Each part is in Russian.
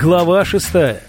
Глава шестая.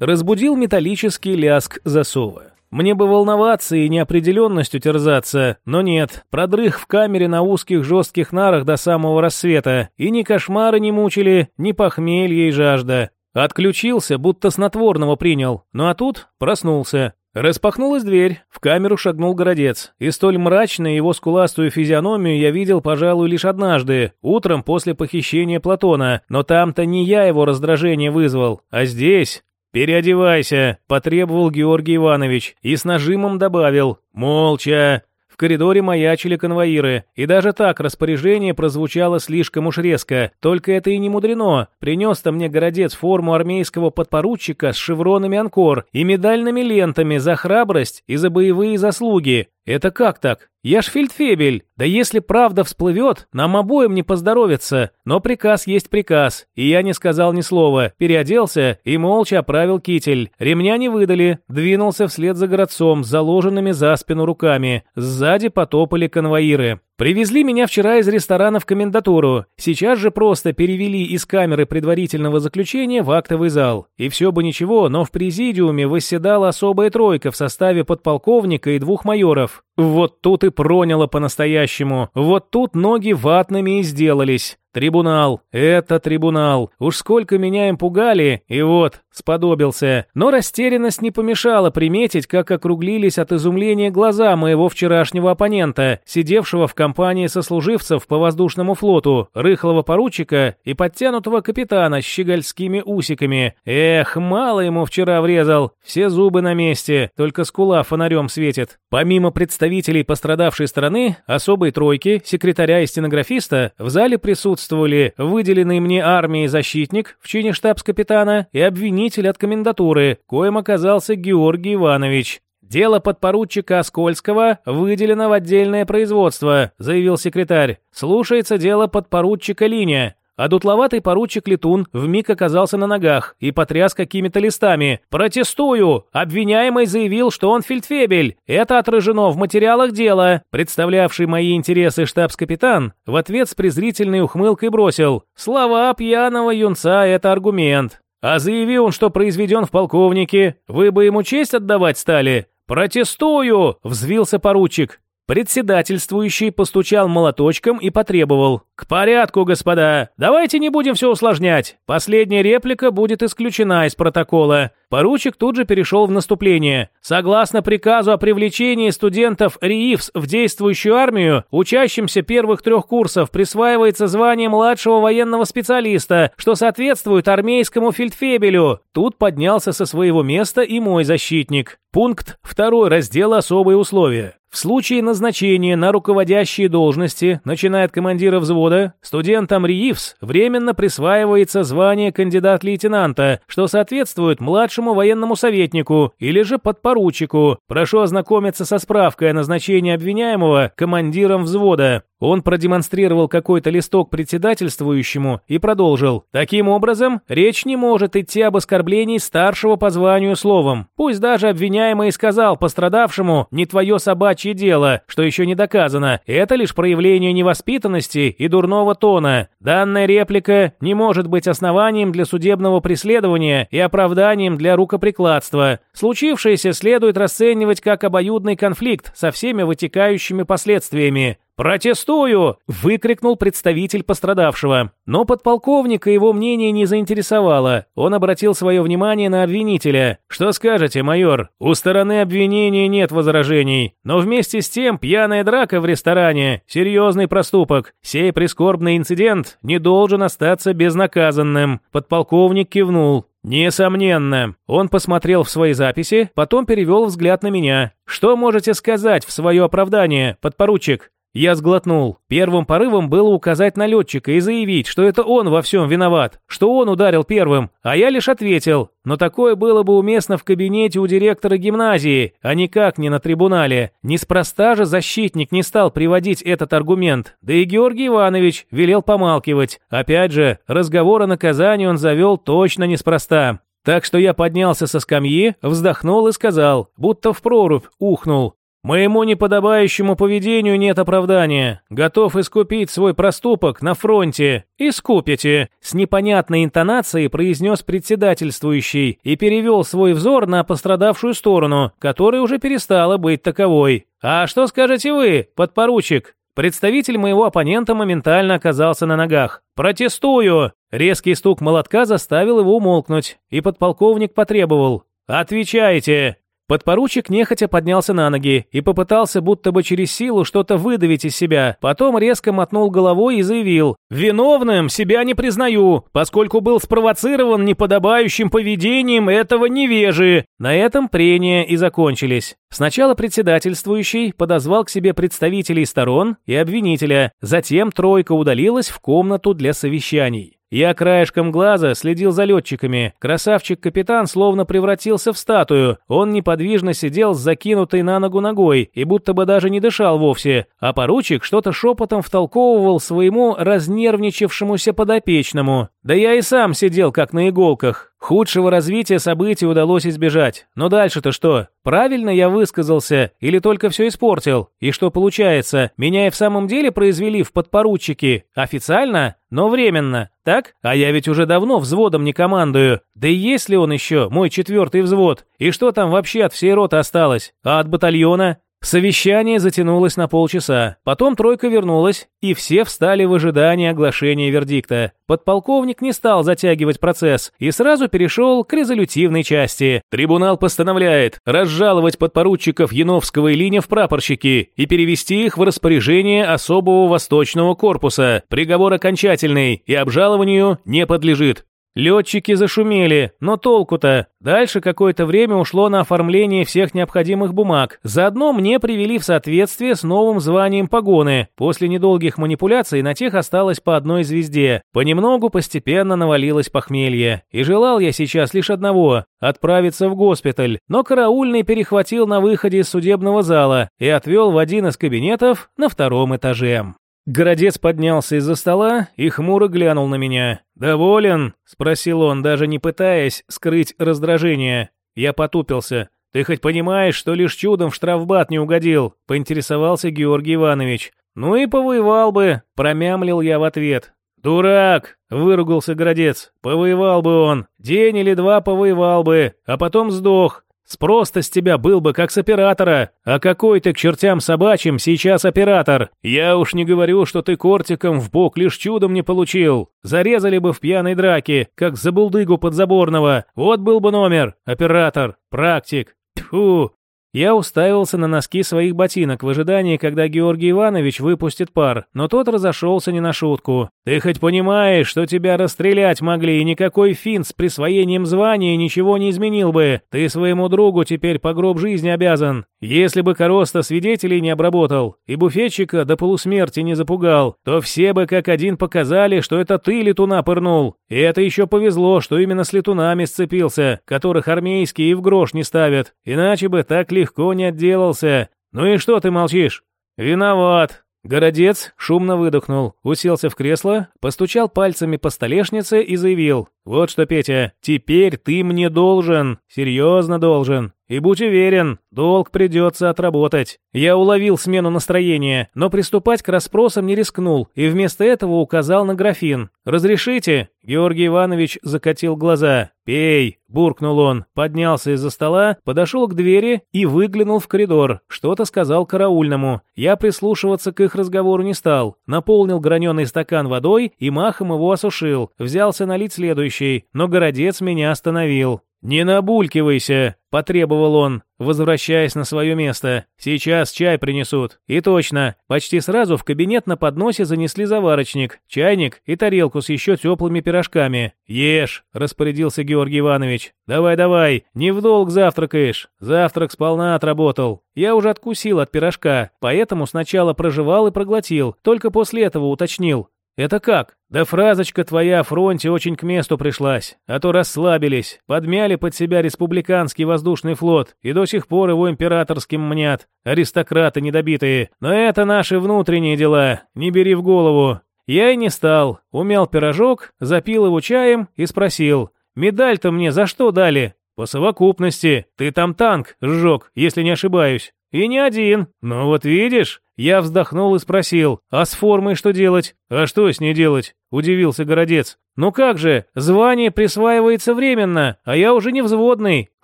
Разбудил металлический ляск засова. Мне бы волноваться и неопределенностью терзаться, но нет, продрых в камере на узких жестких нарах до самого рассвета, и ни кошмары не мучили, ни похмелье и жажда. Отключился, будто снотворного принял, ну а тут проснулся. Распахнулась дверь, в камеру шагнул городец, и столь мрачную его скуластую физиономию я видел, пожалуй, лишь однажды, утром после похищения Платона, но там-то не я его раздражение вызвал, а здесь... «Переодевайся», — потребовал Георгий Иванович и с нажимом добавил «Молча». В коридоре маячили конвоиры, и даже так распоряжение прозвучало слишком уж резко. Только это и не мудрено. Принес-то мне городец форму армейского подпоручика с шевронами «Анкор» и медальными лентами за храбрость и за боевые заслуги. Это как так? Я ж фельдфебель. Да если правда всплывет, нам обоим не поздоровится. Но приказ есть приказ. И я не сказал ни слова. Переоделся и молча оправил китель. Ремня не выдали. Двинулся вслед за городцом с заложенными за спину руками. Сзади потопали конвоиры. Привезли меня вчера из ресторана в комендатуру. Сейчас же просто перевели из камеры предварительного заключения в актовый зал. И все бы ничего, но в президиуме восседала особая тройка в составе подполковника и двух майоров. Вот тут и проняло по-настоящему. Вот тут ноги ватными и сделались. Трибунал. Это трибунал. Уж сколько меня им пугали, и вот, сподобился. Но растерянность не помешала приметить, как округлились от изумления глаза моего вчерашнего оппонента, сидевшего в компании сослуживцев по воздушному флоту, рыхлого поручика и подтянутого капитана с щегольскими усиками. Эх, мало ему вчера врезал. Все зубы на месте, только скула фонарем светит. Помимо представителей пострадавшей стороны, особой тройки, секретаря и стенографиста, в зале присутствовали присутствовали выделенный мне армией защитник в чине штабс-капитана и обвинитель от комендатуры, коим оказался Георгий Иванович. «Дело подпоручика Оскольского выделено в отдельное производство», заявил секретарь. «Слушается дело подпоручика Линия. А дутловатый поручик Летун вмиг оказался на ногах и потряс какими-то листами. «Протестую! Обвиняемый заявил, что он фельдфебель. Это отражено в материалах дела». Представлявший мои интересы штабс-капитан в ответ с презрительной ухмылкой бросил. «Слова пьяного юнца – это аргумент. А заявил он, что произведен в полковнике, вы бы ему честь отдавать стали?» «Протестую!» – взвился поручик. Председательствующий постучал молоточком и потребовал. «К порядку, господа! Давайте не будем все усложнять. Последняя реплика будет исключена из протокола». Поручик тут же перешел в наступление. Согласно приказу о привлечении студентов РИИФС в действующую армию, учащимся первых трех курсов присваивается звание младшего военного специалиста, что соответствует армейскому фельдфебелю. Тут поднялся со своего места и мой защитник. Пункт 2 раздела «Особые условия». В случае назначения на руководящие должности, начиная от командира взвода, студентам РИИФС временно присваивается звание кандидат-лейтенанта, что соответствует младшему военному советнику или же подпоручику. Прошу ознакомиться со справкой о назначении обвиняемого командиром взвода. Он продемонстрировал какой-то листок председательствующему и продолжил. Таким образом, речь не может идти об оскорблении старшего по званию словом. Пусть даже обвиняемый сказал пострадавшему «не твое собачье дело», что еще не доказано. Это лишь проявление невоспитанности и дурного тона. Данная реплика не может быть основанием для судебного преследования и оправданием для рукоприкладства. Случившееся следует расценивать как обоюдный конфликт со всеми вытекающими последствиями. «Протестую!» – выкрикнул представитель пострадавшего. Но подполковника его мнение не заинтересовало. Он обратил свое внимание на обвинителя. «Что скажете, майор? У стороны обвинения нет возражений. Но вместе с тем пьяная драка в ресторане – серьезный проступок. Сей прискорбный инцидент не должен остаться безнаказанным». Подполковник кивнул. «Несомненно». Он посмотрел в свои записи, потом перевел взгляд на меня. «Что можете сказать в свое оправдание, подпоручик?» Я сглотнул. Первым порывом было указать на летчика и заявить, что это он во всем виноват, что он ударил первым, а я лишь ответил. Но такое было бы уместно в кабинете у директора гимназии, а никак не на трибунале. Неспроста же защитник не стал приводить этот аргумент, да и Георгий Иванович велел помалкивать. Опять же, разговор о наказании он завел точно неспроста. Так что я поднялся со скамьи, вздохнул и сказал, будто в прорубь ухнул. Моему неподобающему поведению нет оправдания. Готов искупить свой проступок на фронте. Искупите!» С непонятной интонацией произнес председательствующий и перевел свой взор на пострадавшую сторону, которая уже перестала быть таковой. «А что скажете вы, подпоручик?» Представитель моего оппонента моментально оказался на ногах. «Протестую!» Резкий стук молотка заставил его умолкнуть, и подполковник потребовал. «Отвечайте!» Подпоручик нехотя поднялся на ноги и попытался будто бы через силу что-то выдавить из себя, потом резко мотнул головой и заявил «Виновным себя не признаю, поскольку был спровоцирован неподобающим поведением этого невежи». На этом прения и закончились. Сначала председательствующий подозвал к себе представителей сторон и обвинителя, затем тройка удалилась в комнату для совещаний. Я краешком глаза следил за летчиками. Красавчик-капитан словно превратился в статую. Он неподвижно сидел с закинутой на ногу ногой и будто бы даже не дышал вовсе. А поручик что-то шепотом втолковывал своему разнервничавшемуся подопечному. Да я и сам сидел как на иголках. Худшего развития событий удалось избежать. Но дальше-то что? Правильно я высказался или только все испортил? И что получается, меня и в самом деле произвели в подпоручики? Официально? Но временно. Так? А я ведь уже давно взводом не командую. Да и есть ли он еще, мой четвертый взвод? И что там вообще от всей роты осталось? А от батальона? Совещание затянулось на полчаса. Потом тройка вернулась, и все встали в ожидании оглашения вердикта. Подполковник не стал затягивать процесс и сразу перешел к резолютивной части. Трибунал постановляет разжаловать подпоручиков Яновского и Линя в прапорщики и перевести их в распоряжение особого восточного корпуса. Приговор окончательный и обжалованию не подлежит. Летчики зашумели, но толку-то. Дальше какое-то время ушло на оформление всех необходимых бумаг. Заодно мне привели в соответствие с новым званием погоны. После недолгих манипуляций на тех осталось по одной звезде. Понемногу постепенно навалилось похмелье. И желал я сейчас лишь одного – отправиться в госпиталь. Но караульный перехватил на выходе из судебного зала и отвел в один из кабинетов на втором этаже. Городец поднялся из-за стола и хмуро глянул на меня. «Доволен?» – спросил он, даже не пытаясь скрыть раздражение. Я потупился. «Ты хоть понимаешь, что лишь чудом в штрафбат не угодил?» – поинтересовался Георгий Иванович. «Ну и повоевал бы», – промямлил я в ответ. «Дурак!» – выругался Городец. «Повоевал бы он. День или два повоевал бы, а потом сдох. Спрос-то с тебя был бы как с оператора. А какой ты к чертям собачьим сейчас оператор? Я уж не говорю, что ты кортиком в бок лишь чудом не получил. Зарезали бы в пьяной драке, как за булдыгу подзаборного. Вот был бы номер. Оператор, практик. Тьфу, я уставился на носки своих ботинок в ожидании, когда Георгий Иванович выпустит пар, но тот разошелся не на шутку. «Ты хоть понимаешь, что тебя расстрелять могли, и никакой финт с присвоением звания ничего не изменил бы? Ты своему другу теперь по гроб жизни обязан. Если бы Короста свидетелей не обработал и буфетчика до полусмерти не запугал, то все бы как один показали, что это ты летуна пырнул. И это еще повезло, что именно с летунами сцепился, которых армейские и в грош не ставят. Иначе бы так ли легко не отделался. Ну и что ты молчишь? Виноват. Городец шумно выдохнул, уселся в кресло, постучал пальцами по столешнице и заявил. «Вот что, Петя, теперь ты мне должен, серьезно должен. И будь уверен, долг придется отработать. Я уловил смену настроения, но приступать к расспросам не рискнул и вместо этого указал на графин. «Разрешите?» Георгий Иванович закатил глаза. «Пей!» – буркнул он, поднялся из-за стола, подошел к двери и выглянул в коридор. Что-то сказал караульному. Я прислушиваться к их разговору не стал. Наполнил граненый стакан водой и махом его осушил. Взялся налить следующий, но городец меня остановил. «Не набулькивайся!» – потребовал он, возвращаясь на свое место. «Сейчас чай принесут». И точно, почти сразу в кабинет на подносе занесли заварочник, чайник и тарелку с еще теплыми пирожками. «Ешь!» – распорядился Георгий Иванович. «Давай-давай, не в долг завтракаешь. Завтрак сполна отработал. Я уже откусил от пирожка, поэтому сначала прожевал и проглотил, только после этого уточнил. «Это как?» «Да фразочка твоя о фронте очень к месту пришлась, а то расслабились, подмяли под себя республиканский воздушный флот и до сих пор его императорским мнят, аристократы недобитые. Но это наши внутренние дела, не бери в голову». Я и не стал, умял пирожок, запил его чаем и спросил, «Медаль-то мне за что дали?» «По совокупности. Ты там танк сжег, если не ошибаюсь». И не один. Ну вот видишь? Я вздохнул и спросил, а с формой что делать? А что с ней делать? Удивился городец. Ну как же, звание присваивается временно, а я уже не взводный.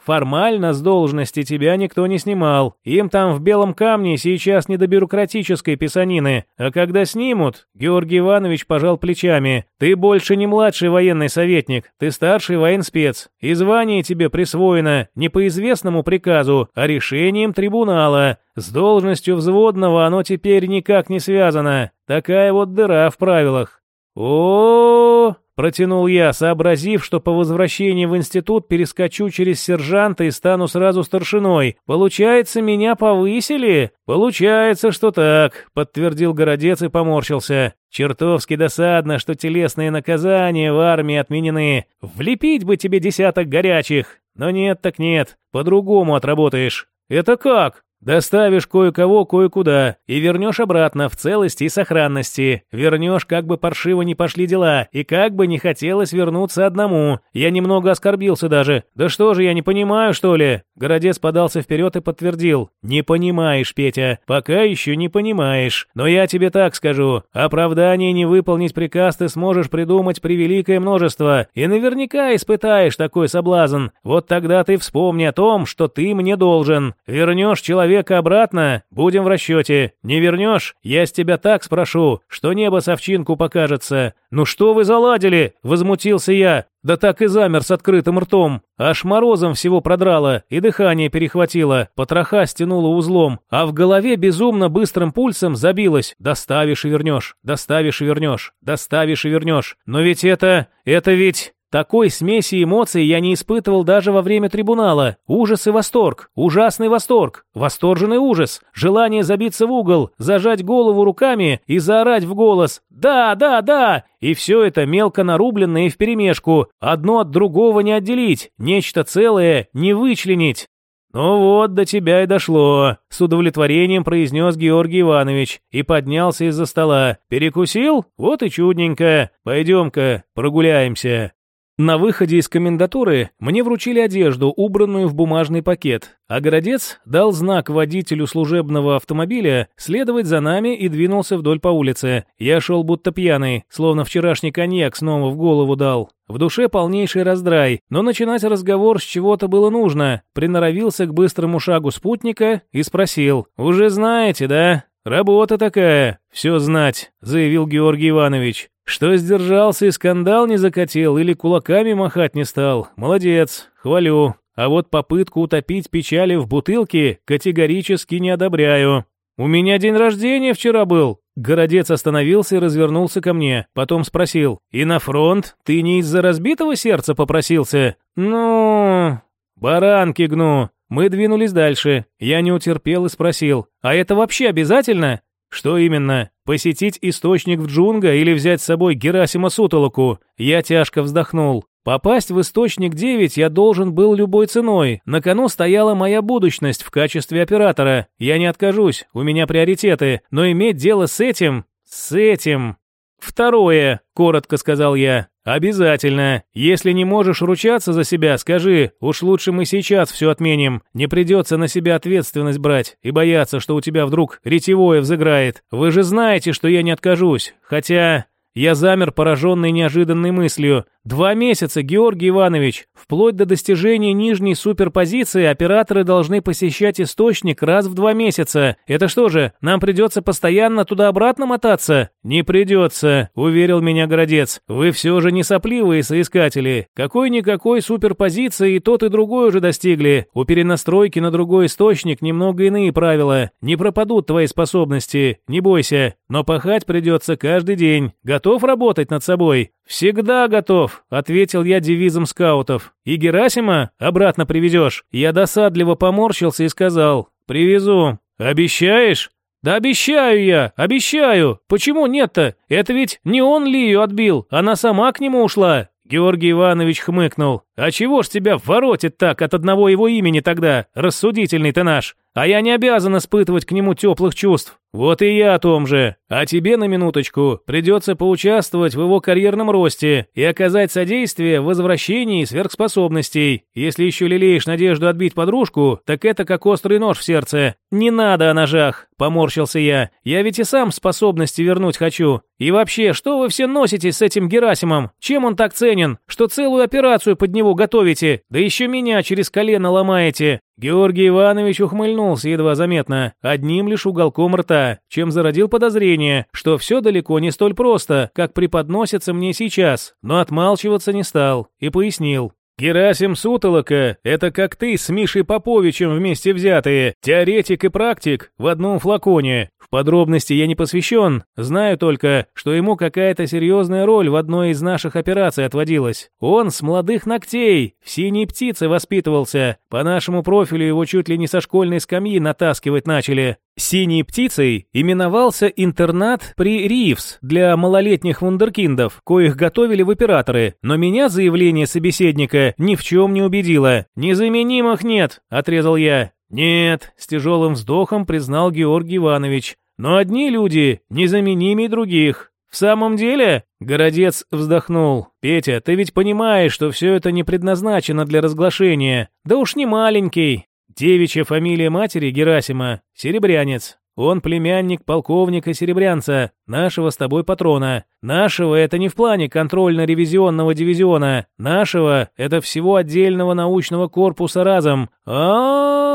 Формально с должности тебя никто не снимал. Им там в белом камне сейчас не до бюрократической писанины. А когда снимут, Георгий Иванович пожал плечами. Ты больше не младший военный советник, ты старший военспец. И звание тебе присвоено не по известному приказу, а решением трибунала. С должностью взводного оно теперь никак не связано. Такая вот дыра в правилах. О, Протянул я, сообразив, что по возвращении в институт перескочу через сержанта и стану сразу старшиной. Получается, меня повысили? Получается, что так, подтвердил городец и поморщился. Чертовски досадно, что телесные наказания в армии отменены. Влепить бы тебе десяток горячих. Но нет так нет, по-другому отработаешь. Это как? Доставишь кое-кого кое-куда и вернешь обратно в целости и сохранности. Вернешь, как бы паршиво не пошли дела, и как бы не хотелось вернуться одному. Я немного оскорбился даже. Да что же, я не понимаю, что ли? Городец подался вперед и подтвердил. Не понимаешь, Петя, пока еще не понимаешь. Но я тебе так скажу. Оправдание не выполнить приказ ты сможешь придумать превеликое множество, и наверняка испытаешь такой соблазн. Вот тогда ты вспомни о том, что ты мне должен. Вернешь человека человека обратно, будем в расчете. Не вернешь, я с тебя так спрошу, что небо совчинку покажется. Ну что вы заладили?» – возмутился я. Да так и замер с открытым ртом. Аж морозом всего продрало, и дыхание перехватило, потроха стянуло узлом, а в голове безумно быстрым пульсом забилось. Доставишь и вернешь, доставишь и вернешь, доставишь и вернешь. Но ведь это... это ведь... Такой смеси эмоций я не испытывал даже во время трибунала. Ужас и восторг, ужасный восторг, восторженный ужас, желание забиться в угол, зажать голову руками и заорать в голос «Да, да, да!» И все это мелко нарубленное и вперемешку, одно от другого не отделить, нечто целое не вычленить. «Ну вот, до тебя и дошло», — с удовлетворением произнес Георгий Иванович и поднялся из-за стола. «Перекусил? Вот и чудненько. Пойдем-ка, прогуляемся». На выходе из комендатуры мне вручили одежду, убранную в бумажный пакет, а городец дал знак водителю служебного автомобиля следовать за нами и двинулся вдоль по улице. Я шел будто пьяный, словно вчерашний коньяк снова в голову дал. В душе полнейший раздрай, но начинать разговор с чего-то было нужно. Приноровился к быстрому шагу спутника и спросил. «Уже знаете, да?» «Работа такая, все знать», — заявил Георгий Иванович. «Что сдержался и скандал не закатил или кулаками махать не стал? Молодец, хвалю. А вот попытку утопить печали в бутылке категорически не одобряю. У меня день рождения вчера был». Городец остановился и развернулся ко мне, потом спросил. «И на фронт ты не из-за разбитого сердца попросился?» «Ну...» «Баранки гну. Мы двинулись дальше. Я не утерпел и спросил, а это вообще обязательно? Что именно? Посетить источник в Джунга или взять с собой Герасима Сутолоку? Я тяжко вздохнул. Попасть в источник 9 я должен был любой ценой. На кону стояла моя будущность в качестве оператора. Я не откажусь, у меня приоритеты. Но иметь дело с этим... С этим... «Второе», — коротко сказал я. «Обязательно. Если не можешь ручаться за себя, скажи. Уж лучше мы сейчас все отменим. Не придется на себя ответственность брать и бояться, что у тебя вдруг ретевое взыграет. Вы же знаете, что я не откажусь. Хотя...» Я замер, пораженный неожиданной мыслью. Два месяца, Георгий Иванович. Вплоть до достижения нижней суперпозиции операторы должны посещать источник раз в два месяца. Это что же, нам придется постоянно туда-обратно мотаться? Не придется, уверил меня Городец. Вы все же не сопливые соискатели. Какой-никакой суперпозиции и тот и другой уже достигли. У перенастройки на другой источник немного иные правила. Не пропадут твои способности, не бойся. Но пахать придется каждый день. Готов работать над собой? «Всегда готов», — ответил я девизом скаутов. «И Герасима обратно привезешь?» Я досадливо поморщился и сказал. «Привезу». «Обещаешь?» «Да обещаю я, обещаю! Почему нет-то? Это ведь не он ли ее отбил, она сама к нему ушла!» Георгий Иванович хмыкнул. «А чего ж тебя воротит так от одного его имени тогда, рассудительный ты наш? А я не обязан испытывать к нему теплых чувств. Вот и я о том же. А тебе на минуточку придется поучаствовать в его карьерном росте и оказать содействие в возвращении сверхспособностей. Если еще лелеешь надежду отбить подружку, так это как острый нож в сердце. Не надо о ножах, поморщился я. Я ведь и сам способности вернуть хочу. И вообще, что вы все носитесь с этим Герасимом? Чем он так ценен, что целую операцию под него готовите? Да еще меня через колено ломаете. Георгий Иванович ухмыльнулся едва заметно, одним лишь уголком рта, чем зародил подозрение, что все далеко не столь просто, как преподносится мне сейчас, но отмалчиваться не стал и пояснил. Герасим Сутолока – это как ты с Мишей Поповичем вместе взятые, теоретик и практик в одном флаконе. Подробности я не посвящен, знаю только, что ему какая-то серьезная роль в одной из наших операций отводилась. Он с молодых ногтей, в синей птице воспитывался, по нашему профилю его чуть ли не со школьной скамьи натаскивать начали. Синей птицей именовался интернат при Ривс для малолетних вундеркиндов, коих готовили в операторы, но меня заявление собеседника ни в чем не убедило. «Незаменимых нет», — отрезал я. «Нет», — с тяжелым вздохом признал Георгий Иванович. «Но одни люди незаменимее других. В самом деле?» Городец вздохнул. «Петя, ты ведь понимаешь, что все это не предназначено для разглашения. Да уж не маленький. Девичья фамилия матери Герасима – Серебрянец. Он племянник полковника Серебрянца, нашего с тобой патрона. Нашего – это не в плане контрольно-ревизионного дивизиона. Нашего – это всего отдельного научного корпуса разом. а,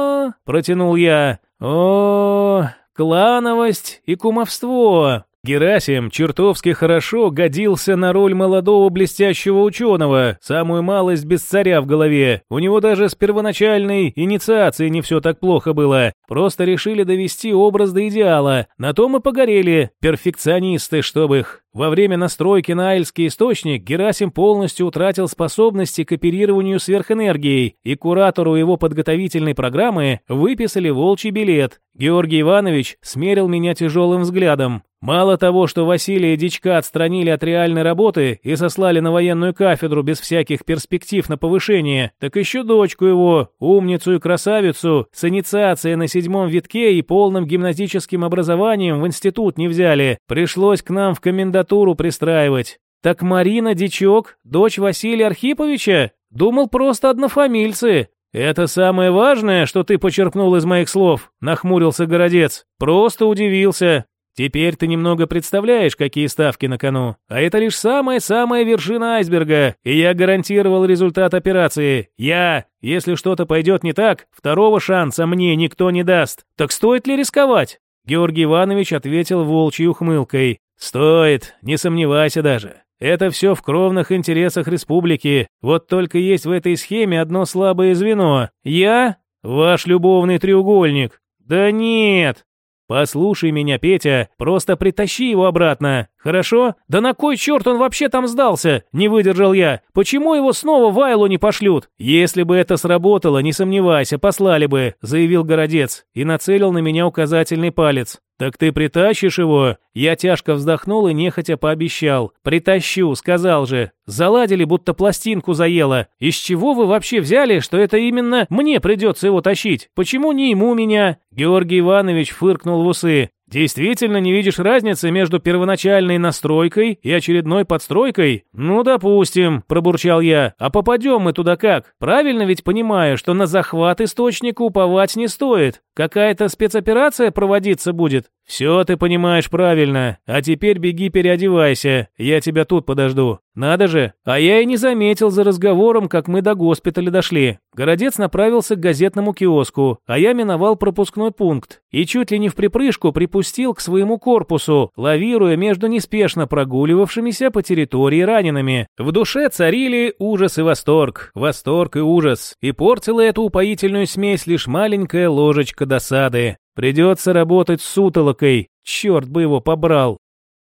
протянул я. о клановость и кумовство. Герасим чертовски хорошо годился на роль молодого блестящего ученого, самую малость без царя в голове. У него даже с первоначальной инициацией не все так плохо было. Просто решили довести образ до идеала. На том и погорели. Перфекционисты, чтобы их. Во время настройки на Айльский источник Герасим полностью утратил способности к оперированию сверхэнергией, и куратору его подготовительной программы выписали волчий билет. Георгий Иванович смерил меня тяжелым взглядом. Мало того, что Василия Дичка отстранили от реальной работы и сослали на военную кафедру без всяких перспектив на повышение, так еще дочку его, умницу и красавицу, с инициацией на седьмом витке и полным гимназическим образованием в институт не взяли. Пришлось к нам в комендатуру пристраивать. Так Марина Дичок, дочь Василия Архиповича? Думал, просто однофамильцы. «Это самое важное, что ты почерпнул из моих слов», — нахмурился Городец. «Просто удивился. Теперь ты немного представляешь, какие ставки на кону. А это лишь самая-самая вершина айсберга, и я гарантировал результат операции. Я, если что-то пойдет не так, второго шанса мне никто не даст. Так стоит ли рисковать? Георгий Иванович ответил волчьей ухмылкой. Стоит, не сомневайся даже. Это все в кровных интересах республики. Вот только есть в этой схеме одно слабое звено. Я ваш любовный треугольник. Да нет, «Послушай меня, Петя, просто притащи его обратно, хорошо? Да на кой черт он вообще там сдался?» Не выдержал я. «Почему его снова в Айлу не пошлют?» «Если бы это сработало, не сомневайся, послали бы», заявил Городец и нацелил на меня указательный палец. «Так ты притащишь его?» Я тяжко вздохнул и нехотя пообещал. «Притащу», сказал же. Заладили, будто пластинку заело. Из чего вы вообще взяли, что это именно мне придется его тащить? Почему не ему меня?» Георгий Иванович фыркнул в усы. Действительно не видишь разницы между первоначальной настройкой и очередной подстройкой? Ну, допустим, пробурчал я. А попадем мы туда как? Правильно ведь понимаю, что на захват источника уповать не стоит. Какая-то спецоперация проводиться будет? Все ты понимаешь правильно. А теперь беги переодевайся. Я тебя тут подожду. Надо же. А я и не заметил за разговором, как мы до госпиталя дошли. Городец направился к газетному киоску, а я миновал пропускной пункт. И чуть ли не в припрыжку припустил к своему корпусу, лавируя между неспешно прогуливавшимися по территории ранеными. В душе царили ужас и восторг. Восторг и ужас. И портила эту упоительную смесь лишь маленькая ложечка досады. Придется работать с сутолокой. Черт бы его побрал.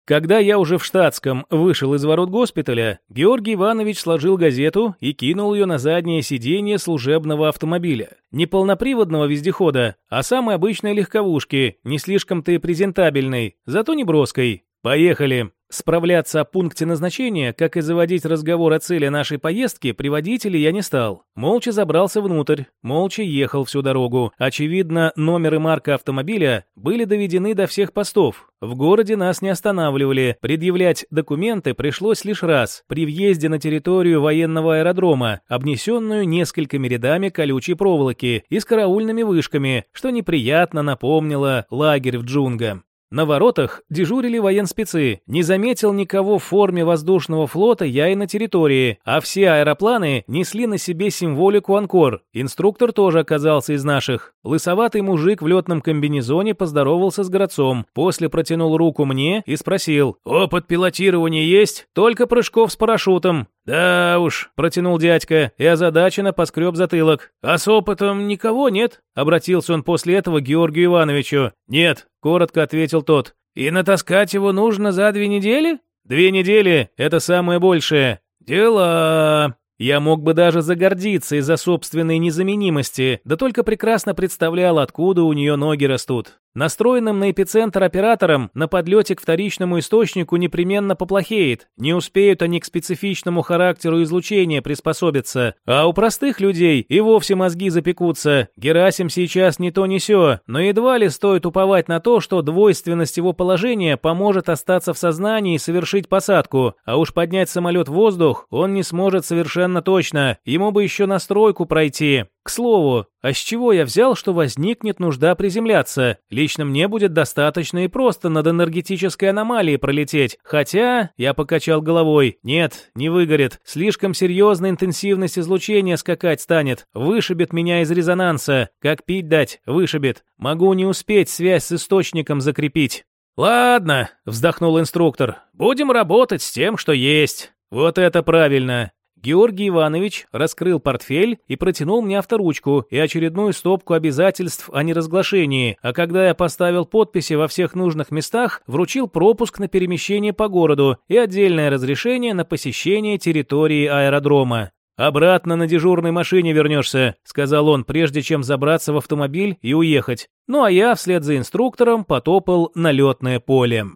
Когда я уже в штатском вышел из ворот госпиталя, Георгий Иванович сложил газету и кинул ее на заднее сиденье служебного автомобиля. Не полноприводного вездехода, а самой обычной легковушки, не слишком-то и презентабельной, зато не броской. Поехали. Справляться о пункте назначения, как и заводить разговор о цели нашей поездки, приводителя я не стал. Молча забрался внутрь, молча ехал всю дорогу. Очевидно, номер и марка автомобиля были доведены до всех постов. В городе нас не останавливали, предъявлять документы пришлось лишь раз, при въезде на территорию военного аэродрома, обнесенную несколькими рядами колючей проволоки и с караульными вышками, что неприятно напомнило лагерь в джунга. На воротах дежурили военспецы. Не заметил никого в форме воздушного флота я и на территории, а все аэропланы несли на себе символику «Анкор». Инструктор тоже оказался из наших. Лысоватый мужик в летном комбинезоне поздоровался с городцом, после протянул руку мне и спросил «Опыт пилотирования есть? Только прыжков с парашютом». «Да уж», — протянул дядька и озадаченно поскреб затылок. «А с опытом никого нет?» — обратился он после этого к Георгию Ивановичу. «Нет», — коротко ответил тот. «И натаскать его нужно за две недели?» «Две недели — это самое большее». «Дела...» Я мог бы даже загордиться из-за собственной незаменимости, да только прекрасно представлял, откуда у нее ноги растут. Настроенным на эпицентр оператором на подлете к вторичному источнику непременно поплохеет, не успеют они к специфичному характеру излучения приспособиться, а у простых людей и вовсе мозги запекутся. Герасим сейчас не то не сё, но едва ли стоит уповать на то, что двойственность его положения поможет остаться в сознании и совершить посадку, а уж поднять самолет в воздух он не сможет совершенно точно, ему бы еще настройку пройти. К слову, а с чего я взял, что возникнет нужда приземляться? Лично мне будет достаточно и просто над энергетической аномалией пролететь. Хотя, я покачал головой, нет, не выгорит. Слишком серьезная интенсивность излучения скакать станет. Вышибет меня из резонанса. Как пить дать, вышибет. Могу не успеть связь с источником закрепить. «Ладно», — вздохнул инструктор, — «будем работать с тем, что есть». «Вот это правильно. Георгий Иванович раскрыл портфель и протянул мне авторучку и очередную стопку обязательств о неразглашении, а когда я поставил подписи во всех нужных местах, вручил пропуск на перемещение по городу и отдельное разрешение на посещение территории аэродрома. «Обратно на дежурной машине вернешься», — сказал он, прежде чем забраться в автомобиль и уехать. Ну а я вслед за инструктором потопал на летное поле.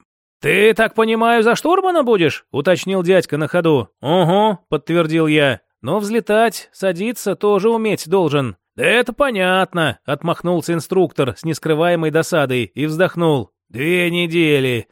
«Ты, так понимаю, за штурмана будешь?» — уточнил дядька на ходу. «Угу», — подтвердил я. «Но взлетать, садиться тоже уметь должен». «Да это понятно», — отмахнулся инструктор с нескрываемой досадой и вздохнул. «Две недели.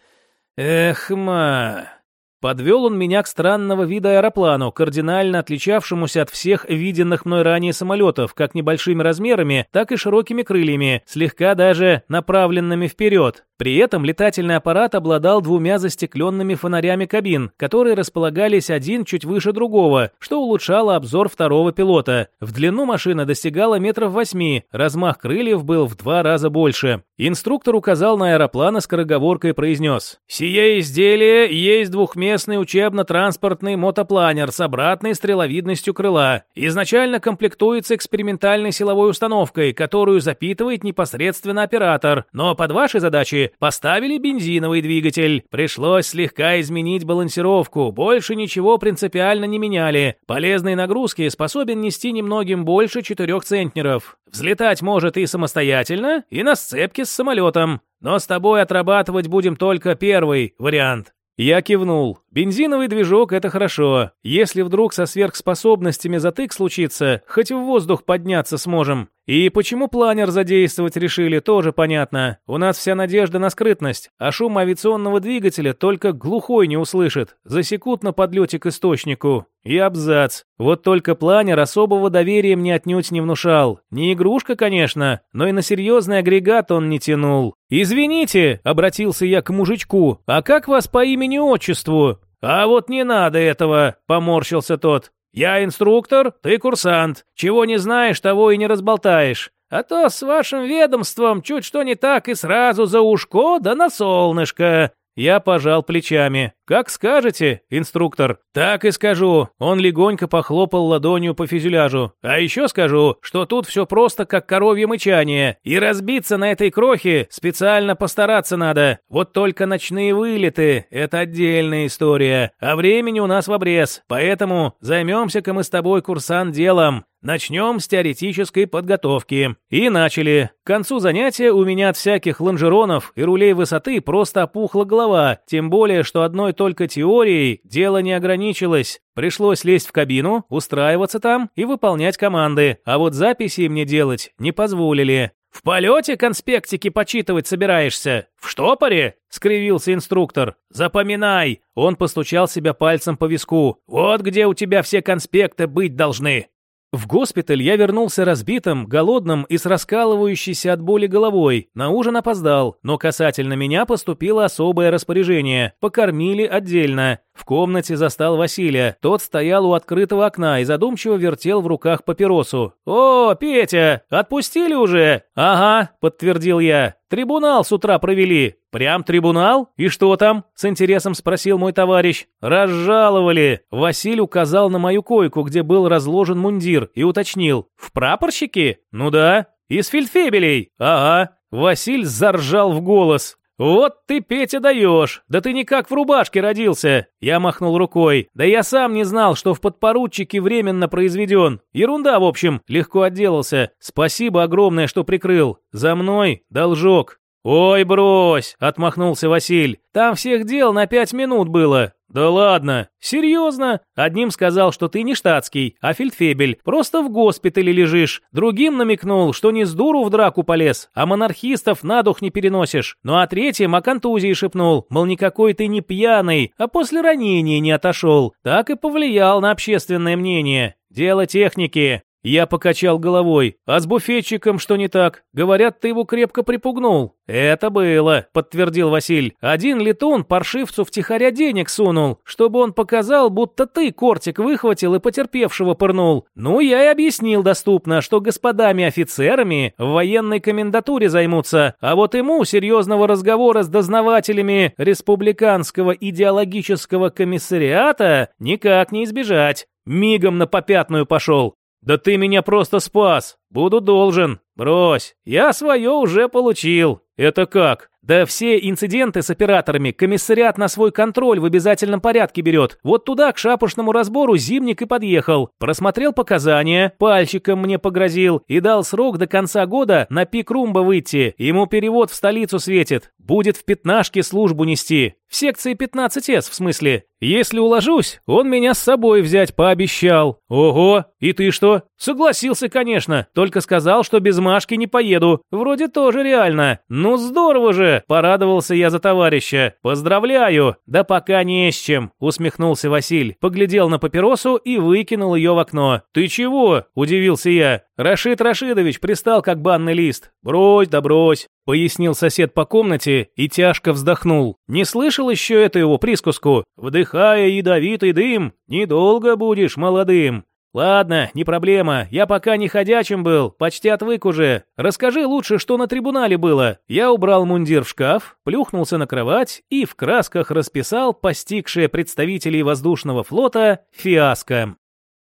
Эх, ма...» Подвел он меня к странного вида аэроплану, кардинально отличавшемуся от всех виденных мной ранее самолетов, как небольшими размерами, так и широкими крыльями, слегка даже направленными вперед. При этом летательный аппарат обладал двумя застекленными фонарями кабин, которые располагались один чуть выше другого, что улучшало обзор второго пилота. В длину машина достигала метров восьми, размах крыльев был в два раза больше. Инструктор указал на аэроплан и скороговоркой произнес «Сие изделие есть двухместный учебно-транспортный мотопланер с обратной стреловидностью крыла. Изначально комплектуется экспериментальной силовой установкой, которую запитывает непосредственно оператор, но под вашей задачей поставили бензиновый двигатель. Пришлось слегка изменить балансировку, больше ничего принципиально не меняли. Полезные нагрузки способен нести немногим больше 4 центнеров. Взлетать может и самостоятельно, и на сцепке с самолетом. Но с тобой отрабатывать будем только первый вариант. Я кивнул. Бензиновый движок — это хорошо. Если вдруг со сверхспособностями затык случится, хоть в воздух подняться сможем. И почему планер задействовать решили, тоже понятно. У нас вся надежда на скрытность, а шум авиационного двигателя только глухой не услышит. Засекут на подлете к источнику. И абзац. Вот только планер особого доверия мне отнюдь не внушал. Не игрушка, конечно, но и на серьезный агрегат он не тянул. «Извините», — обратился я к мужичку, — «а как вас по имени-отчеству?» «А вот не надо этого», — поморщился тот. «Я инструктор, ты курсант. Чего не знаешь, того и не разболтаешь. А то с вашим ведомством чуть что не так и сразу за ушко да на солнышко. Я пожал плечами. «Как скажете, инструктор». «Так и скажу». Он легонько похлопал ладонью по фюзеляжу. «А еще скажу, что тут все просто как коровье мычание. И разбиться на этой крохе специально постараться надо. Вот только ночные вылеты — это отдельная история. А времени у нас в обрез. Поэтому займемся-ка мы с тобой, курсант, делом. Начнем с теоретической подготовки. И начали. К концу занятия у меня от всяких лонжеронов и рулей высоты просто опухла голова, тем более, что одной только теорией дело не ограничилось. Пришлось лезть в кабину, устраиваться там и выполнять команды, а вот записи мне делать не позволили. «В полете конспектики почитывать собираешься? В штопоре?» — скривился инструктор. «Запоминай!» Он постучал себя пальцем по виску. «Вот где у тебя все конспекты быть должны!» В госпиталь я вернулся разбитым, голодным и с раскалывающейся от боли головой. На ужин опоздал, но касательно меня поступило особое распоряжение. Покормили отдельно. В комнате застал Василия. Тот стоял у открытого окна и задумчиво вертел в руках папиросу. «О, Петя, отпустили уже?» «Ага», — подтвердил я. «Трибунал с утра провели». «Прям трибунал? И что там?» — с интересом спросил мой товарищ. «Разжаловали». Василий указал на мою койку, где был разложен мундир, и уточнил. «В прапорщики?» «Ну да». «Из фельдфебелей?» «Ага». Василь заржал в голос. «Вот ты, Петя, даешь! Да ты никак в рубашке родился!» Я махнул рукой. «Да я сам не знал, что в подпоручике временно произведен. Ерунда, в общем, легко отделался. Спасибо огромное, что прикрыл. За мной должок». «Ой, брось!» — отмахнулся Василь. «Там всех дел на пять минут было. «Да ладно! Серьезно? Одним сказал, что ты не штатский, а фельдфебель, просто в госпитале лежишь. Другим намекнул, что не с дуру в драку полез, а монархистов на дух не переносишь. Ну а третьим о контузии шепнул, мол, никакой ты не пьяный, а после ранения не отошел. Так и повлиял на общественное мнение. Дело техники. Я покачал головой. «А с буфетчиком что не так? Говорят, ты его крепко припугнул». «Это было», — подтвердил Василь. «Один летун паршивцу втихаря денег сунул, чтобы он показал, будто ты кортик выхватил и потерпевшего пырнул. Ну, я и объяснил доступно, что господами-офицерами в военной комендатуре займутся, а вот ему серьезного разговора с дознавателями республиканского идеологического комиссариата никак не избежать. Мигом на попятную пошел. «Да ты меня просто спас! Буду должен! Брось! Я свое уже получил! Это как? Да все инциденты с операторами комиссариат на свой контроль в обязательном порядке берет. Вот туда к шапошному разбору Зимник и подъехал. Просмотрел показания, пальчиком мне погрозил и дал срок до конца года на пик румба выйти. Ему перевод в столицу светит. Будет в пятнашке службу нести. В секции 15С, в смысле. Если уложусь, он меня с собой взять пообещал. Ого, и ты что? Согласился, конечно, только сказал, что без Машки не поеду. Вроде тоже реально. Ну здорово же, порадовался я за товарища. Поздравляю. Да пока не с чем, усмехнулся Василь. Поглядел на папиросу и выкинул ее в окно. Ты чего? Удивился я. Рашид Рашидович пристал как банный лист. Брось да брось пояснил сосед по комнате и тяжко вздохнул. Не слышал еще эту его присказку? Вдыхая ядовитый дым, недолго будешь молодым. Ладно, не проблема, я пока не ходячим был, почти отвык уже. Расскажи лучше, что на трибунале было. Я убрал мундир в шкаф, плюхнулся на кровать и в красках расписал постигшее представителей воздушного флота фиаско.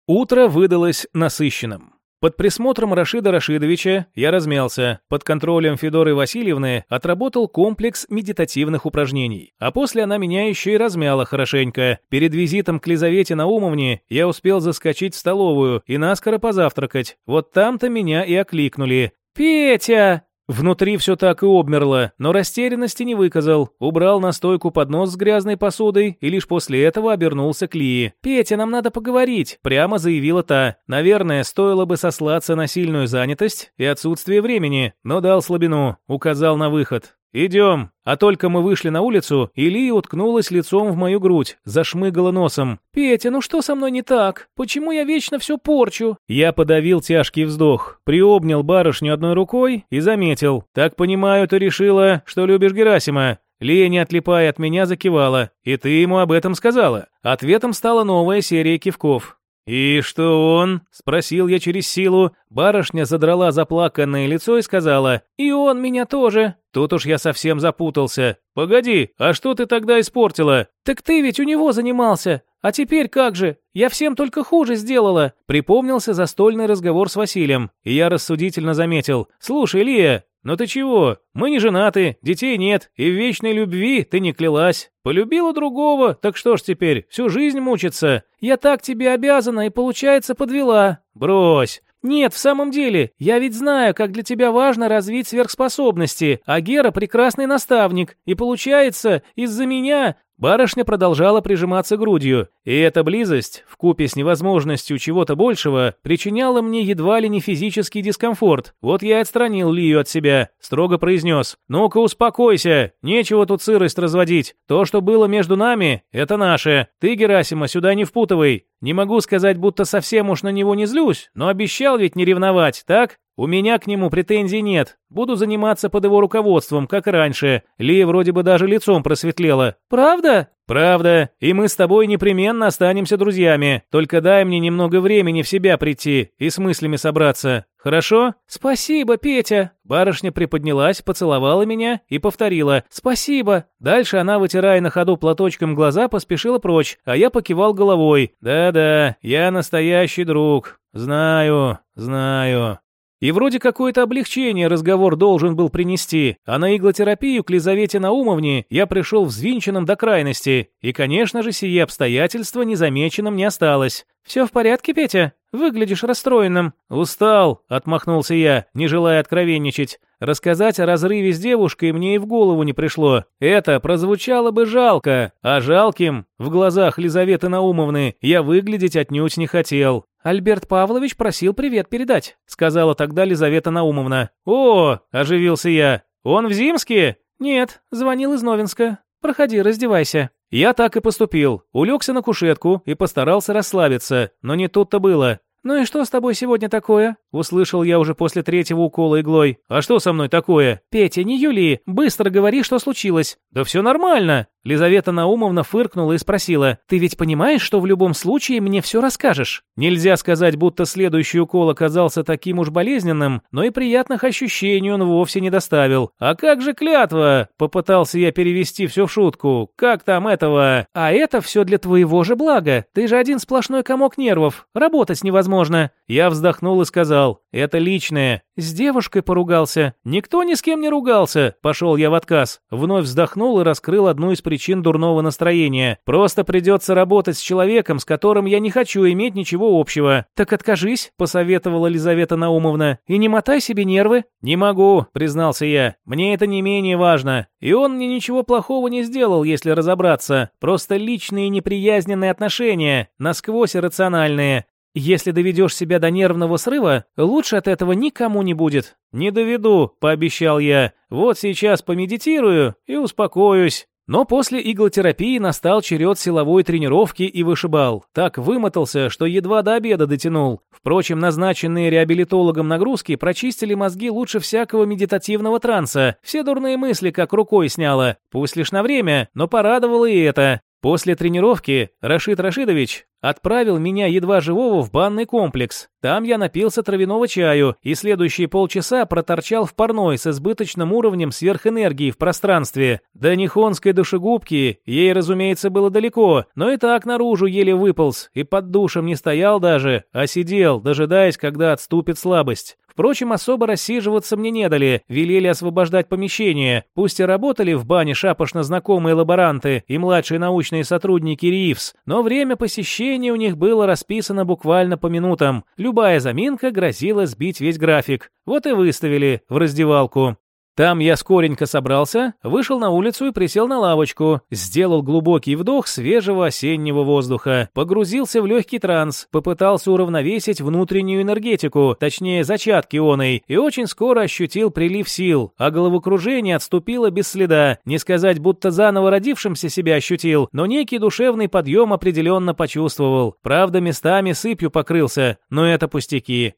Утро выдалось насыщенным. Под присмотром Рашида Рашидовича я размялся. Под контролем Федоры Васильевны отработал комплекс медитативных упражнений. А после она меня еще и размяла хорошенько. Перед визитом к Лизавете Наумовне я успел заскочить в столовую и наскоро позавтракать. Вот там-то меня и окликнули. «Петя!» Внутри все так и обмерло, но растерянности не выказал. Убрал на стойку поднос с грязной посудой и лишь после этого обернулся к Лии. «Петя, нам надо поговорить», — прямо заявила та. Наверное, стоило бы сослаться на сильную занятость и отсутствие времени, но дал слабину, указал на выход. «Идем». А только мы вышли на улицу, Илья уткнулась лицом в мою грудь, зашмыгала носом. «Петя, ну что со мной не так? Почему я вечно все порчу?» Я подавил тяжкий вздох, приобнял барышню одной рукой и заметил. «Так понимаю, ты решила, что любишь Герасима?» Лия, не отлипая от меня, закивала. «И ты ему об этом сказала?» Ответом стала новая серия кивков. «И что он?» — спросил я через силу. Барышня задрала заплаканное лицо и сказала, «И он меня тоже». Тут уж я совсем запутался. «Погоди, а что ты тогда испортила?» «Так ты ведь у него занимался. А теперь как же? Я всем только хуже сделала». Припомнился застольный разговор с Василием, и я рассудительно заметил. «Слушай, Лия, «Ну ты чего? Мы не женаты, детей нет, и в вечной любви ты не клялась. Полюбила другого, так что ж теперь, всю жизнь мучиться? Я так тебе обязана и, получается, подвела. Брось. «Нет, в самом деле, я ведь знаю, как для тебя важно развить сверхспособности, а Гера прекрасный наставник, и получается, из-за меня Барышня продолжала прижиматься грудью, и эта близость, вкупе с невозможностью чего-то большего, причиняла мне едва ли не физический дискомфорт. Вот я и отстранил Лию от себя, строго произнес. «Ну-ка успокойся, нечего тут сырость разводить. То, что было между нами, это наше. Ты, Герасима, сюда не впутывай. Не могу сказать, будто совсем уж на него не злюсь, но обещал ведь не ревновать, так? У меня к нему претензий нет. Буду заниматься под его руководством, как и раньше. Лия вроде бы даже лицом просветлела. Правда? Правда. И мы с тобой непременно останемся друзьями. Только дай мне немного времени в себя прийти и с мыслями собраться. Хорошо? Спасибо, Петя. Барышня приподнялась, поцеловала меня и повторила «Спасибо». Дальше она, вытирая на ходу платочком глаза, поспешила прочь, а я покивал головой. «Да-да, я настоящий друг. Знаю, знаю». И вроде какое-то облегчение разговор должен был принести, а на иглотерапию к Лизавете Наумовне я пришел взвинченным до крайности, и, конечно же, сие обстоятельство незамеченным не осталось. «Все в порядке, Петя? Выглядишь расстроенным». «Устал», — отмахнулся я, не желая откровенничать. Рассказать о разрыве с девушкой мне и в голову не пришло. Это прозвучало бы жалко, а жалким, в глазах Лизаветы Наумовны, я выглядеть отнюдь не хотел. «Альберт Павлович просил привет передать», — сказала тогда Лизавета Наумовна. «О!» — оживился я. «Он в Зимске?» «Нет, звонил из Новинска. Проходи, раздевайся». Я так и поступил. Улегся на кушетку и постарался расслабиться, но не тут-то было. «Ну и что с тобой сегодня такое?» Услышал я уже после третьего укола иглой. «А что со мной такое?» «Петя, не Юлии, быстро говори, что случилось». «Да все нормально». Лизавета Наумовна фыркнула и спросила. «Ты ведь понимаешь, что в любом случае мне все расскажешь?» Нельзя сказать, будто следующий укол оказался таким уж болезненным, но и приятных ощущений он вовсе не доставил. «А как же клятва?» Попытался я перевести все в шутку. «Как там этого?» «А это все для твоего же блага. Ты же один сплошной комок нервов. Работать невозможно». Я вздохнул и сказал. «Это личное. С девушкой поругался. Никто ни с кем не ругался. Пошел я в отказ. Вновь вздохнул и раскрыл одну из причин дурного настроения. Просто придется работать с человеком, с которым я не хочу иметь ничего общего. Так откажись, посоветовала Лизавета Наумовна. И не мотай себе нервы. Не могу, признался я. Мне это не менее важно. И он мне ничего плохого не сделал, если разобраться. Просто личные неприязненные отношения, насквозь иррациональные. Если доведешь себя до нервного срыва, лучше от этого никому не будет. Не доведу, пообещал я. Вот сейчас помедитирую и успокоюсь. Но после иглотерапии настал черед силовой тренировки и вышибал. Так вымотался, что едва до обеда дотянул. Впрочем, назначенные реабилитологом нагрузки прочистили мозги лучше всякого медитативного транса. Все дурные мысли как рукой сняло. Пусть лишь на время, но порадовало и это. После тренировки Рашид Рашидович отправил меня едва живого в банный комплекс. Там я напился травяного чаю и следующие полчаса проторчал в парной с избыточным уровнем сверхэнергии в пространстве. До Нихонской душегубки ей, разумеется, было далеко, но и так наружу еле выполз и под душем не стоял даже, а сидел, дожидаясь, когда отступит слабость. Впрочем, особо рассиживаться мне не дали, велели освобождать помещение. Пусть и работали в бане шапошно знакомые лаборанты и младшие научные сотрудники РИФС, но время посещения у них было расписано буквально по минутам. Любая заминка грозила сбить весь график. Вот и выставили в раздевалку. Там я скоренько собрался, вышел на улицу и присел на лавочку, сделал глубокий вдох свежего осеннего воздуха, погрузился в легкий транс, попытался уравновесить внутреннюю энергетику, точнее зачатки оной, и очень скоро ощутил прилив сил, а головокружение отступило без следа, не сказать, будто заново родившимся себя ощутил, но некий душевный подъем определенно почувствовал. Правда, местами сыпью покрылся, но это пустяки.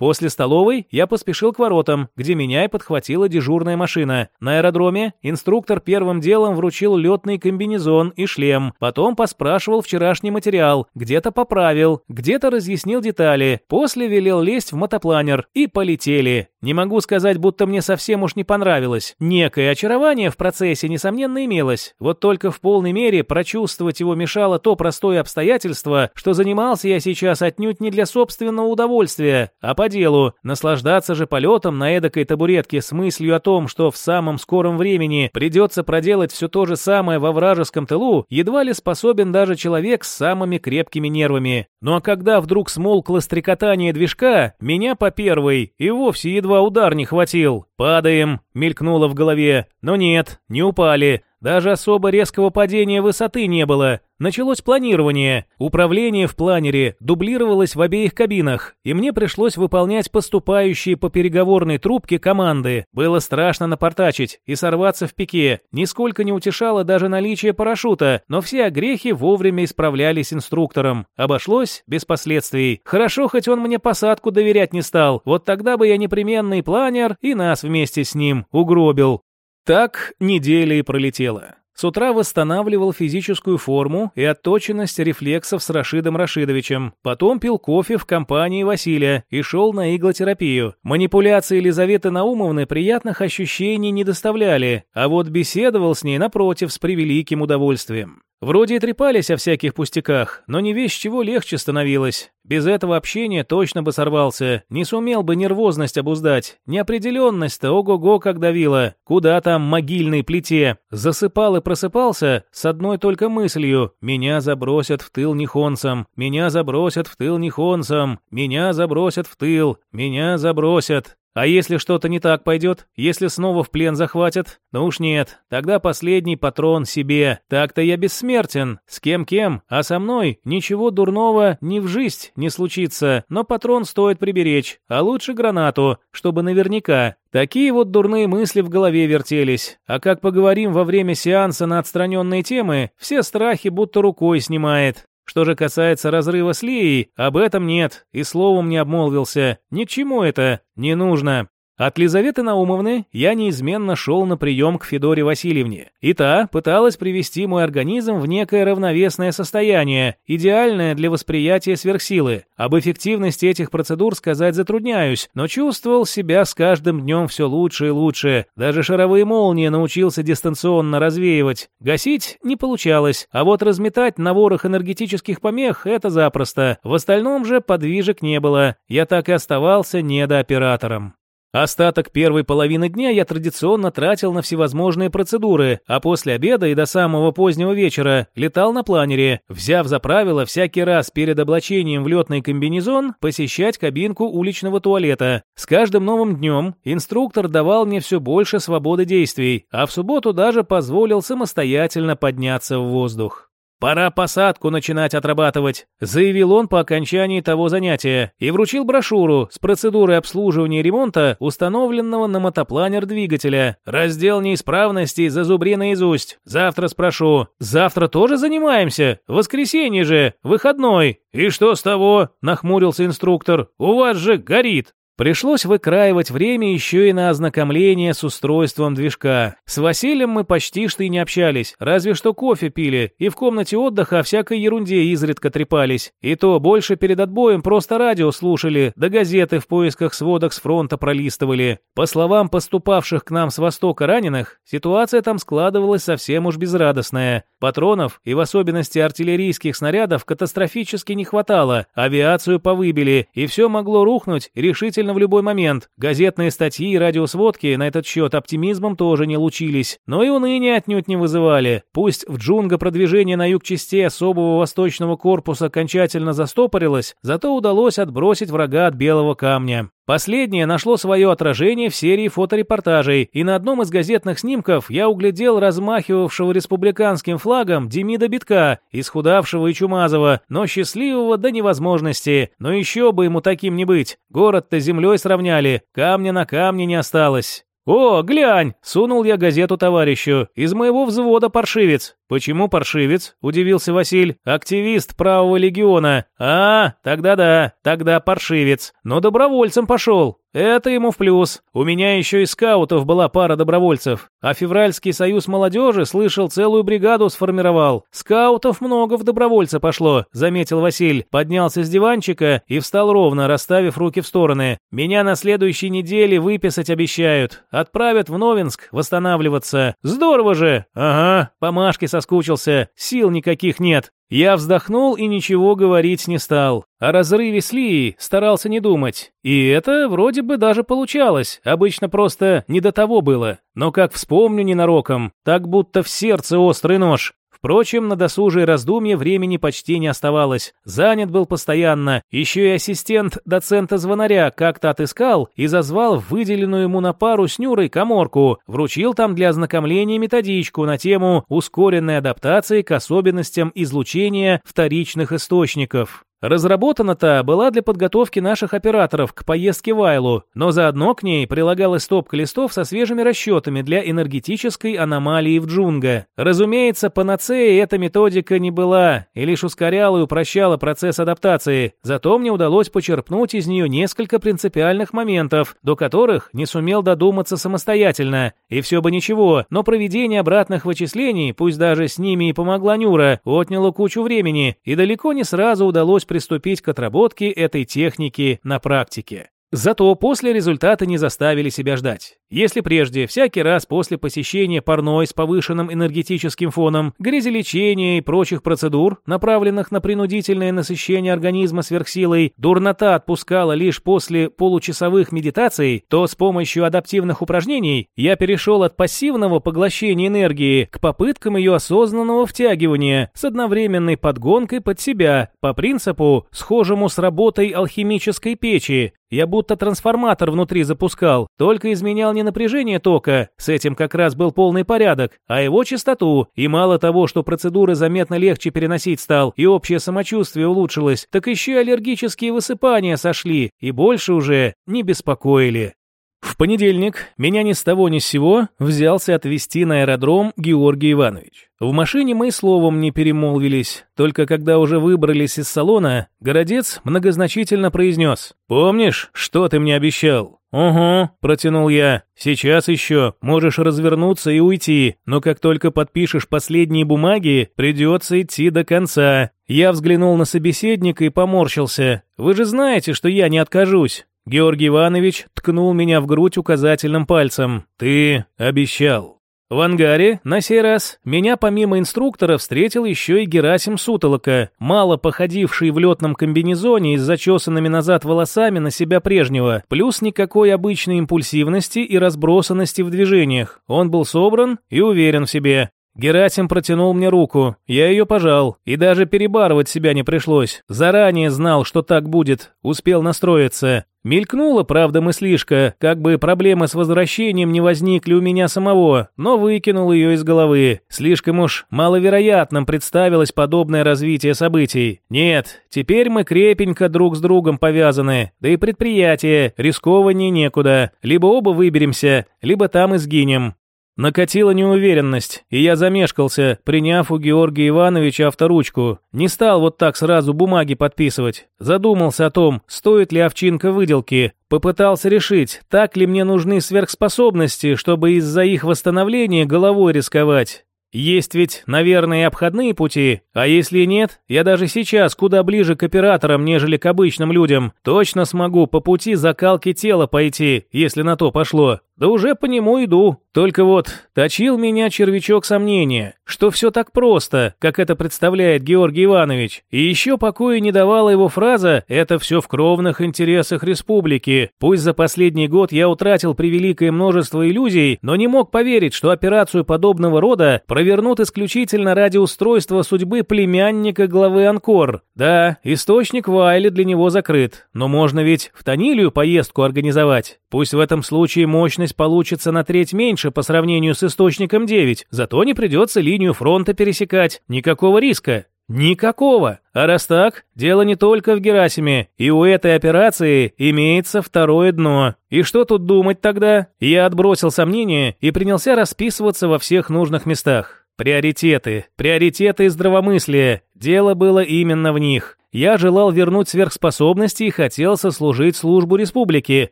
После столовой я поспешил к воротам, где меня и подхватила дежурная машина. На аэродроме инструктор первым делом вручил летный комбинезон и шлем, потом поспрашивал вчерашний материал, где-то поправил, где-то разъяснил детали, после велел лезть в мотопланер и полетели. Не могу сказать, будто мне совсем уж не понравилось. Некое очарование в процессе, несомненно, имелось. Вот только в полной мере прочувствовать его мешало то простое обстоятельство, что занимался я сейчас отнюдь не для собственного удовольствия, а по делу. Наслаждаться же полетом на эдакой табуретке с мыслью о том, что в самом скором времени придется проделать все то же самое во вражеском тылу, едва ли способен даже человек с самыми крепкими нервами. Ну а когда вдруг смолкло стрекотание движка, меня по первой и вовсе едва удар не хватил. «Падаем», — мелькнуло в голове, но нет, не упали. Даже особо резкого падения высоты не было. Началось планирование. Управление в планере дублировалось в обеих кабинах, и мне пришлось выполнять поступающие по переговорной трубке команды. Было страшно напортачить и сорваться в пике. Нисколько не утешало даже наличие парашюта, но все огрехи вовремя исправлялись инструктором. Обошлось без последствий. Хорошо, хоть он мне посадку доверять не стал. Вот тогда бы я непременный планер и нас вместе с ним угробил. Так неделя и пролетела. С утра восстанавливал физическую форму и отточенность рефлексов с Рашидом Рашидовичем. Потом пил кофе в компании Василия и шел на иглотерапию. Манипуляции Елизаветы Наумовны приятных ощущений не доставляли, а вот беседовал с ней напротив с превеликим удовольствием. Вроде и трепались о всяких пустяках, но не вещь чего легче становилось. Без этого общения точно бы сорвался, не сумел бы нервозность обуздать. Неопределенность-то ого-го как давила. Куда там могильной плите? Засыпал и просыпался с одной только мыслью. Меня забросят в тыл нихонцам. Меня забросят в тыл нихонцам. Меня забросят в тыл. Меня забросят. А если что-то не так пойдет? Если снова в плен захватят? Ну уж нет, тогда последний патрон себе. Так-то я бессмертен. С кем-кем, а со мной ничего дурного ни в жизнь не случится. Но патрон стоит приберечь, а лучше гранату, чтобы наверняка. Такие вот дурные мысли в голове вертелись. А как поговорим во время сеанса на отстраненные темы, все страхи будто рукой снимает. Что же касается разрыва с Лией, об этом нет, и словом не обмолвился. Ни к чему это, не нужно. От Лизаветы Наумовны я неизменно шел на прием к Федоре Васильевне, и та пыталась привести мой организм в некое равновесное состояние, идеальное для восприятия сверхсилы. Об эффективности этих процедур сказать затрудняюсь, но чувствовал себя с каждым днем все лучше и лучше. Даже шаровые молнии научился дистанционно развеивать. Гасить не получалось, а вот разметать на ворох энергетических помех – это запросто. В остальном же подвижек не было. Я так и оставался недооператором. Остаток первой половины дня я традиционно тратил на всевозможные процедуры, а после обеда и до самого позднего вечера летал на планере, взяв за правило всякий раз перед облачением в летный комбинезон посещать кабинку уличного туалета. С каждым новым днем инструктор давал мне все больше свободы действий, а в субботу даже позволил самостоятельно подняться в воздух. «Пора посадку начинать отрабатывать», — заявил он по окончании того занятия и вручил брошюру с процедурой обслуживания и ремонта установленного на мотопланер двигателя. Раздел неисправностей зазубри наизусть. Завтра спрошу. Завтра тоже занимаемся? Воскресенье же, выходной. И что с того? Нахмурился инструктор. У вас же горит. Пришлось выкраивать время еще и на ознакомление с устройством движка. С Василием мы почти что и не общались, разве что кофе пили, и в комнате отдыха о всякой ерунде изредка трепались. И то больше перед отбоем просто радио слушали, да газеты в поисках сводок с фронта пролистывали. По словам поступавших к нам с востока раненых, ситуация там складывалась совсем уж безрадостная. Патронов, и в особенности артиллерийских снарядов, катастрофически не хватало, авиацию повыбили, и все могло рухнуть решительно буквально в любой момент. Газетные статьи и радиосводки на этот счет оптимизмом тоже не лучились, но и уныние отнюдь не вызывали. Пусть в джунго продвижение на юг частей особого восточного корпуса окончательно застопорилось, зато удалось отбросить врага от белого камня. Последнее нашло свое отражение в серии фоторепортажей, и на одном из газетных снимков я углядел размахивавшего республиканским флагом Демида Битка, исхудавшего и чумазого, но счастливого до невозможности. Но еще бы ему таким не быть. Город-то землей сравняли, камня на камне не осталось. «О, глянь!» — сунул я газету товарищу. «Из моего взвода паршивец». «Почему паршивец?» — удивился Василь. «Активист правого легиона». «А, тогда да, тогда паршивец. Но добровольцем пошел. Это ему в плюс. У меня еще и скаутов была пара добровольцев. А Февральский союз молодежи, слышал, целую бригаду сформировал. Скаутов много в добровольца пошло, заметил Василь. Поднялся с диванчика и встал ровно, расставив руки в стороны. Меня на следующей неделе выписать обещают. Отправят в Новинск восстанавливаться. Здорово же! Ага, по Машке соскучился. Сил никаких нет. Я вздохнул и ничего говорить не стал. О разрыве с Лией старался не думать. И это вроде бы даже получалось. Обычно просто не до того было. Но как вспомню ненароком, так будто в сердце острый нож. Впрочем, на досужие раздумья времени почти не оставалось. Занят был постоянно. Еще и ассистент доцента звонаря как-то отыскал и зазвал в выделенную ему на пару с Нюрой коморку. Вручил там для ознакомления методичку на тему ускоренной адаптации к особенностям излучения вторичных источников. Разработана-то была для подготовки наших операторов к поездке в Айлу, но заодно к ней прилагалась стопка листов со свежими расчетами для энергетической аномалии в Джунга. Разумеется, панацеей эта методика не была и лишь ускоряла и упрощала процесс адаптации, зато мне удалось почерпнуть из нее несколько принципиальных моментов, до которых не сумел додуматься самостоятельно. И все бы ничего, но проведение обратных вычислений, пусть даже с ними и помогла Нюра, отняло кучу времени, и далеко не сразу удалось приступить к отработке этой техники на практике. Зато после результаты не заставили себя ждать. Если прежде, всякий раз после посещения парной с повышенным энергетическим фоном, грязелечения и прочих процедур, направленных на принудительное насыщение организма сверхсилой, дурнота отпускала лишь после получасовых медитаций, то с помощью адаптивных упражнений я перешел от пассивного поглощения энергии к попыткам ее осознанного втягивания с одновременной подгонкой под себя по принципу, схожему с работой алхимической печи, я будто трансформатор внутри запускал, только изменял не напряжение тока, с этим как раз был полный порядок, а его частоту. И мало того, что процедуры заметно легче переносить стал, и общее самочувствие улучшилось, так еще и аллергические высыпания сошли, и больше уже не беспокоили. В понедельник меня ни с того ни с сего взялся отвезти на аэродром Георгий Иванович. В машине мы словом не перемолвились, только когда уже выбрались из салона, городец многозначительно произнес «Помнишь, что ты мне обещал?» «Угу», — протянул я. «Сейчас еще. Можешь развернуться и уйти, но как только подпишешь последние бумаги, придется идти до конца». Я взглянул на собеседника и поморщился. «Вы же знаете, что я не откажусь». Георгий Иванович ткнул меня в грудь указательным пальцем. «Ты обещал». В ангаре, на сей раз, меня помимо инструктора встретил еще и Герасим Сутолока, мало походивший в летном комбинезоне и с зачесанными назад волосами на себя прежнего, плюс никакой обычной импульсивности и разбросанности в движениях. Он был собран и уверен в себе. Герасим протянул мне руку, я ее пожал, и даже перебарывать себя не пришлось. Заранее знал, что так будет, успел настроиться. Мелькнула, правда, мыслишка, как бы проблемы с возвращением не возникли у меня самого, но выкинул ее из головы. Слишком уж маловероятным представилось подобное развитие событий. Нет, теперь мы крепенько друг с другом повязаны, да и предприятие, рискованнее некуда. Либо оба выберемся, либо там и сгинем. Накатила неуверенность, и я замешкался, приняв у Георгия Ивановича авторучку. Не стал вот так сразу бумаги подписывать. Задумался о том, стоит ли овчинка выделки. Попытался решить, так ли мне нужны сверхспособности, чтобы из-за их восстановления головой рисковать. Есть ведь, наверное, обходные пути, а если нет, я даже сейчас куда ближе к операторам, нежели к обычным людям. Точно смогу по пути закалки тела пойти, если на то пошло. Да уже по нему иду. Только вот точил меня червячок сомнения, что все так просто, как это представляет Георгий Иванович. И еще покоя не давала его фраза «это все в кровных интересах республики». Пусть за последний год я утратил превеликое множество иллюзий, но не мог поверить, что операцию подобного рода провернут исключительно ради устройства судьбы племянника главы Анкор. Да, источник Вайли для него закрыт, но можно ведь в Танилию поездку организовать. Пусть в этом случае мощность получится на треть меньше по сравнению с источником 9, зато не придется линию фронта пересекать. Никакого риска. Никакого. А раз так, дело не только в Герасиме, и у этой операции имеется второе дно. И что тут думать тогда? Я отбросил сомнения и принялся расписываться во всех нужных местах. Приоритеты, приоритеты и здравомыслие. Дело было именно в них. Я желал вернуть сверхспособности и хотел сослужить службу республике,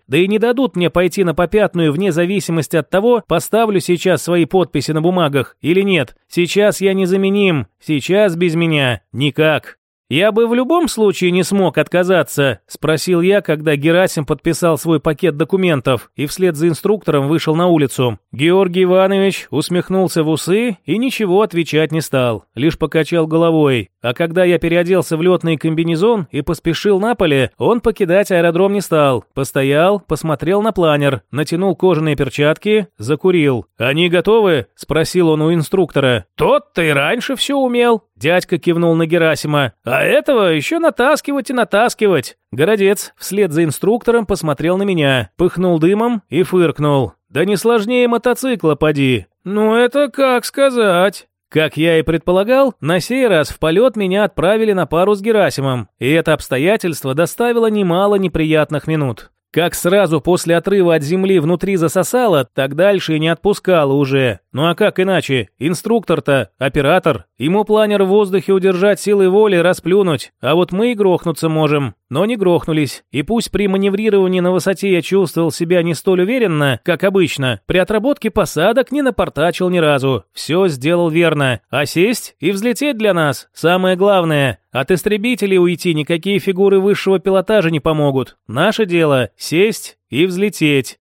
да и не дадут мне пойти на попятную вне зависимости от того, поставлю сейчас свои подписи на бумагах или нет. Сейчас я незаменим, сейчас без меня никак. «Я бы в любом случае не смог отказаться», – спросил я, когда Герасим подписал свой пакет документов и вслед за инструктором вышел на улицу. Георгий Иванович усмехнулся в усы и ничего отвечать не стал, лишь покачал головой. А когда я переоделся в летный комбинезон и поспешил на поле, он покидать аэродром не стал. Постоял, посмотрел на планер, натянул кожаные перчатки, закурил. «Они готовы?» – спросил он у инструктора. «Тот-то и раньше все умел», – дядька кивнул на Герасима. «А этого еще натаскивать и натаскивать. Городец вслед за инструктором посмотрел на меня, пыхнул дымом и фыркнул. Да не сложнее мотоцикла, поди. Ну это как сказать. Как я и предполагал, на сей раз в полет меня отправили на пару с Герасимом, и это обстоятельство доставило немало неприятных минут. Как сразу после отрыва от земли внутри засосало, так дальше и не отпускало уже. Ну а как иначе? Инструктор-то, оператор. Ему планер в воздухе удержать силой воли, расплюнуть. А вот мы и грохнуться можем. Но не грохнулись. И пусть при маневрировании на высоте я чувствовал себя не столь уверенно, как обычно, при отработке посадок не напортачил ни разу. Все сделал верно. А сесть и взлететь для нас – самое главное. От истребителей уйти никакие фигуры высшего пилотажа не помогут. Наше дело – сесть и взлететь.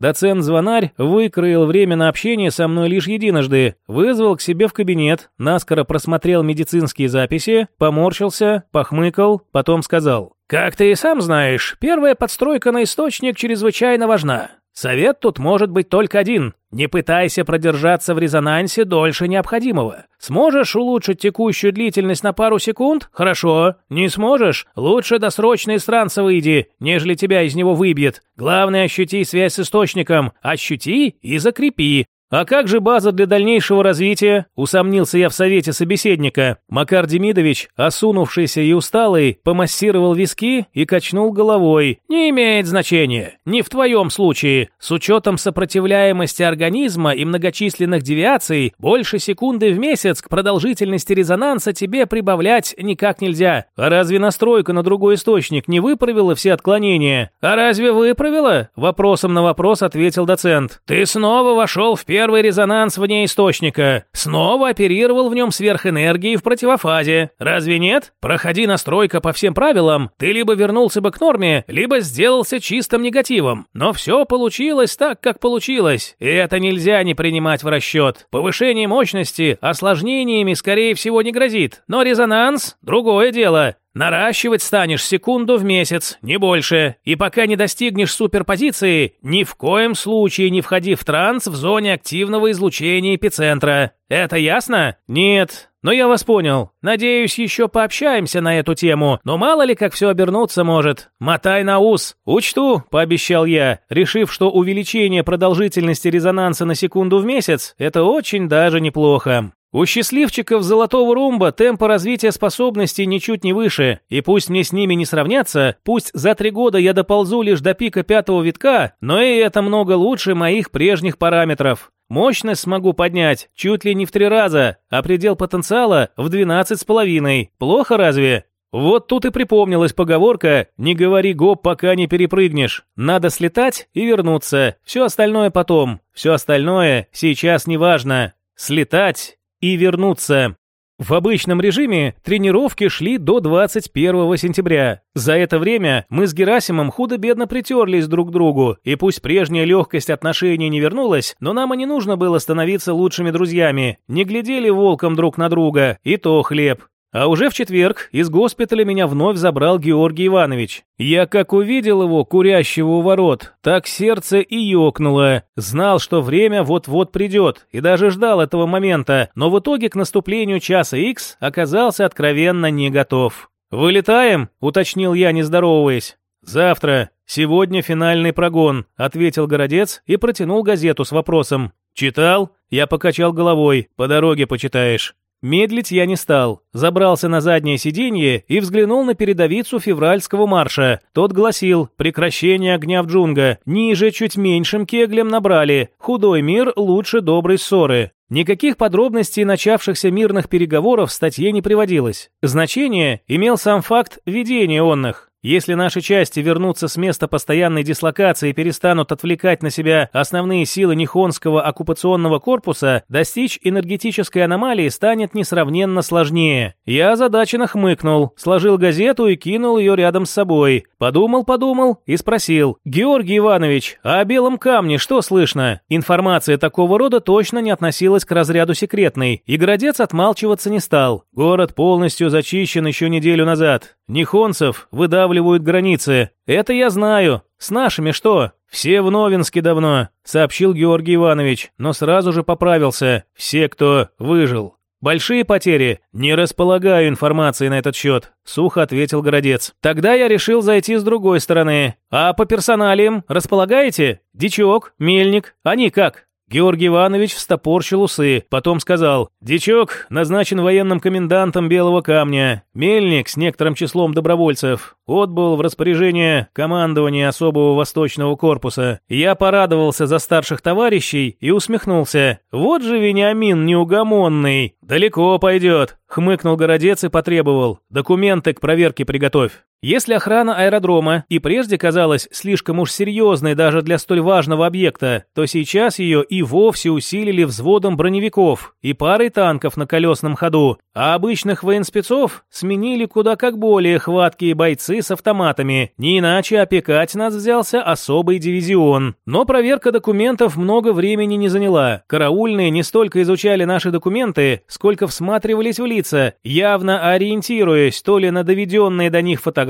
Доцент-звонарь выкроил время на общение со мной лишь единожды, вызвал к себе в кабинет, наскоро просмотрел медицинские записи, поморщился, похмыкал, потом сказал. «Как ты и сам знаешь, первая подстройка на источник чрезвычайно важна. Совет тут может быть только один. Не пытайся продержаться в резонансе дольше необходимого. Сможешь улучшить текущую длительность на пару секунд? Хорошо. Не сможешь? Лучше досрочно из транса выйди, нежели тебя из него выбьет. Главное, ощути связь с источником. Ощути и закрепи. «А как же база для дальнейшего развития?» – усомнился я в совете собеседника. Макар Демидович, осунувшийся и усталый, помассировал виски и качнул головой. «Не имеет значения. Не в твоем случае. С учетом сопротивляемости организма и многочисленных девиаций, больше секунды в месяц к продолжительности резонанса тебе прибавлять никак нельзя. А разве настройка на другой источник не выправила все отклонения?» «А разве выправила?» – вопросом на вопрос ответил доцент. «Ты снова вошел в первый Первый резонанс вне источника. Снова оперировал в нем сверхэнергией в противофазе. Разве нет? Проходи настройка по всем правилам, ты либо вернулся бы к норме, либо сделался чистым негативом. Но все получилось так, как получилось. И это нельзя не принимать в расчет. Повышение мощности осложнениями, скорее всего, не грозит. Но резонанс – другое дело. Наращивать станешь секунду в месяц, не больше. И пока не достигнешь суперпозиции, ни в коем случае не входи в транс в зоне активного излучения эпицентра. Это ясно? Нет. Но я вас понял. Надеюсь, еще пообщаемся на эту тему, но мало ли как все обернуться может. Мотай на ус. Учту, пообещал я, решив, что увеличение продолжительности резонанса на секунду в месяц – это очень даже неплохо. У счастливчиков золотого румба темпы развития способностей ничуть не выше, и пусть мне с ними не сравняться, пусть за три года я доползу лишь до пика пятого витка, но и это много лучше моих прежних параметров. Мощность смогу поднять чуть ли не в три раза, а предел потенциала в двенадцать с половиной. Плохо разве? Вот тут и припомнилась поговорка «Не говори гоп, пока не перепрыгнешь». Надо слетать и вернуться. Все остальное потом. Все остальное сейчас не важно. Слетать и вернуться. В обычном режиме тренировки шли до 21 сентября. За это время мы с Герасимом худо-бедно притерлись друг к другу, и пусть прежняя легкость отношений не вернулась, но нам и не нужно было становиться лучшими друзьями. Не глядели волком друг на друга, и то хлеб. А уже в четверг из госпиталя меня вновь забрал Георгий Иванович. Я как увидел его, курящего у ворот, так сердце и ёкнуло. Знал, что время вот-вот придет, и даже ждал этого момента, но в итоге к наступлению часа Х оказался откровенно не готов. «Вылетаем?» – уточнил я, не здороваясь. «Завтра. Сегодня финальный прогон», – ответил Городец и протянул газету с вопросом. «Читал?» Я покачал головой. «По дороге почитаешь». Медлить я не стал. Забрался на заднее сиденье и взглянул на передовицу февральского марша. Тот гласил «Прекращение огня в джунга». Ниже чуть меньшим кеглем набрали «Худой мир лучше доброй ссоры». Никаких подробностей начавшихся мирных переговоров в статье не приводилось. Значение имел сам факт ведения онных. Если наши части вернутся с места постоянной дислокации и перестанут отвлекать на себя основные силы Нихонского оккупационного корпуса, достичь энергетической аномалии станет несравненно сложнее. Я озадаченно хмыкнул, сложил газету и кинул ее рядом с собой. Подумал-подумал и спросил. «Георгий Иванович, а о белом камне что слышно?» Информация такого рода точно не относилась к разряду секретной, и Городец отмалчиваться не стал. Город полностью зачищен еще неделю назад. Нихонцев выдавливают границы. Это я знаю. С нашими что? Все в Новинске давно, сообщил Георгий Иванович, но сразу же поправился. Все, кто выжил. «Большие потери? Не располагаю информацией на этот счет», — сухо ответил Городец. «Тогда я решил зайти с другой стороны. А по персоналиям располагаете? Дичок, Мельник, они как?» Георгий Иванович встопорщил усы, потом сказал, «Дичок назначен военным комендантом Белого камня. Мельник с некоторым числом добровольцев отбыл в распоряжение командования особого восточного корпуса. Я порадовался за старших товарищей и усмехнулся. Вот же Вениамин неугомонный. Далеко пойдет, хмыкнул городец и потребовал. Документы к проверке приготовь. Если охрана аэродрома и прежде казалась слишком уж серьезной даже для столь важного объекта, то сейчас ее и вовсе усилили взводом броневиков и парой танков на колесном ходу, а обычных военспецов сменили куда как более хваткие бойцы с автоматами, не иначе опекать нас взялся особый дивизион. Но проверка документов много времени не заняла. Караульные не столько изучали наши документы, сколько всматривались в лица, явно ориентируясь то ли на доведенные до них фотографии,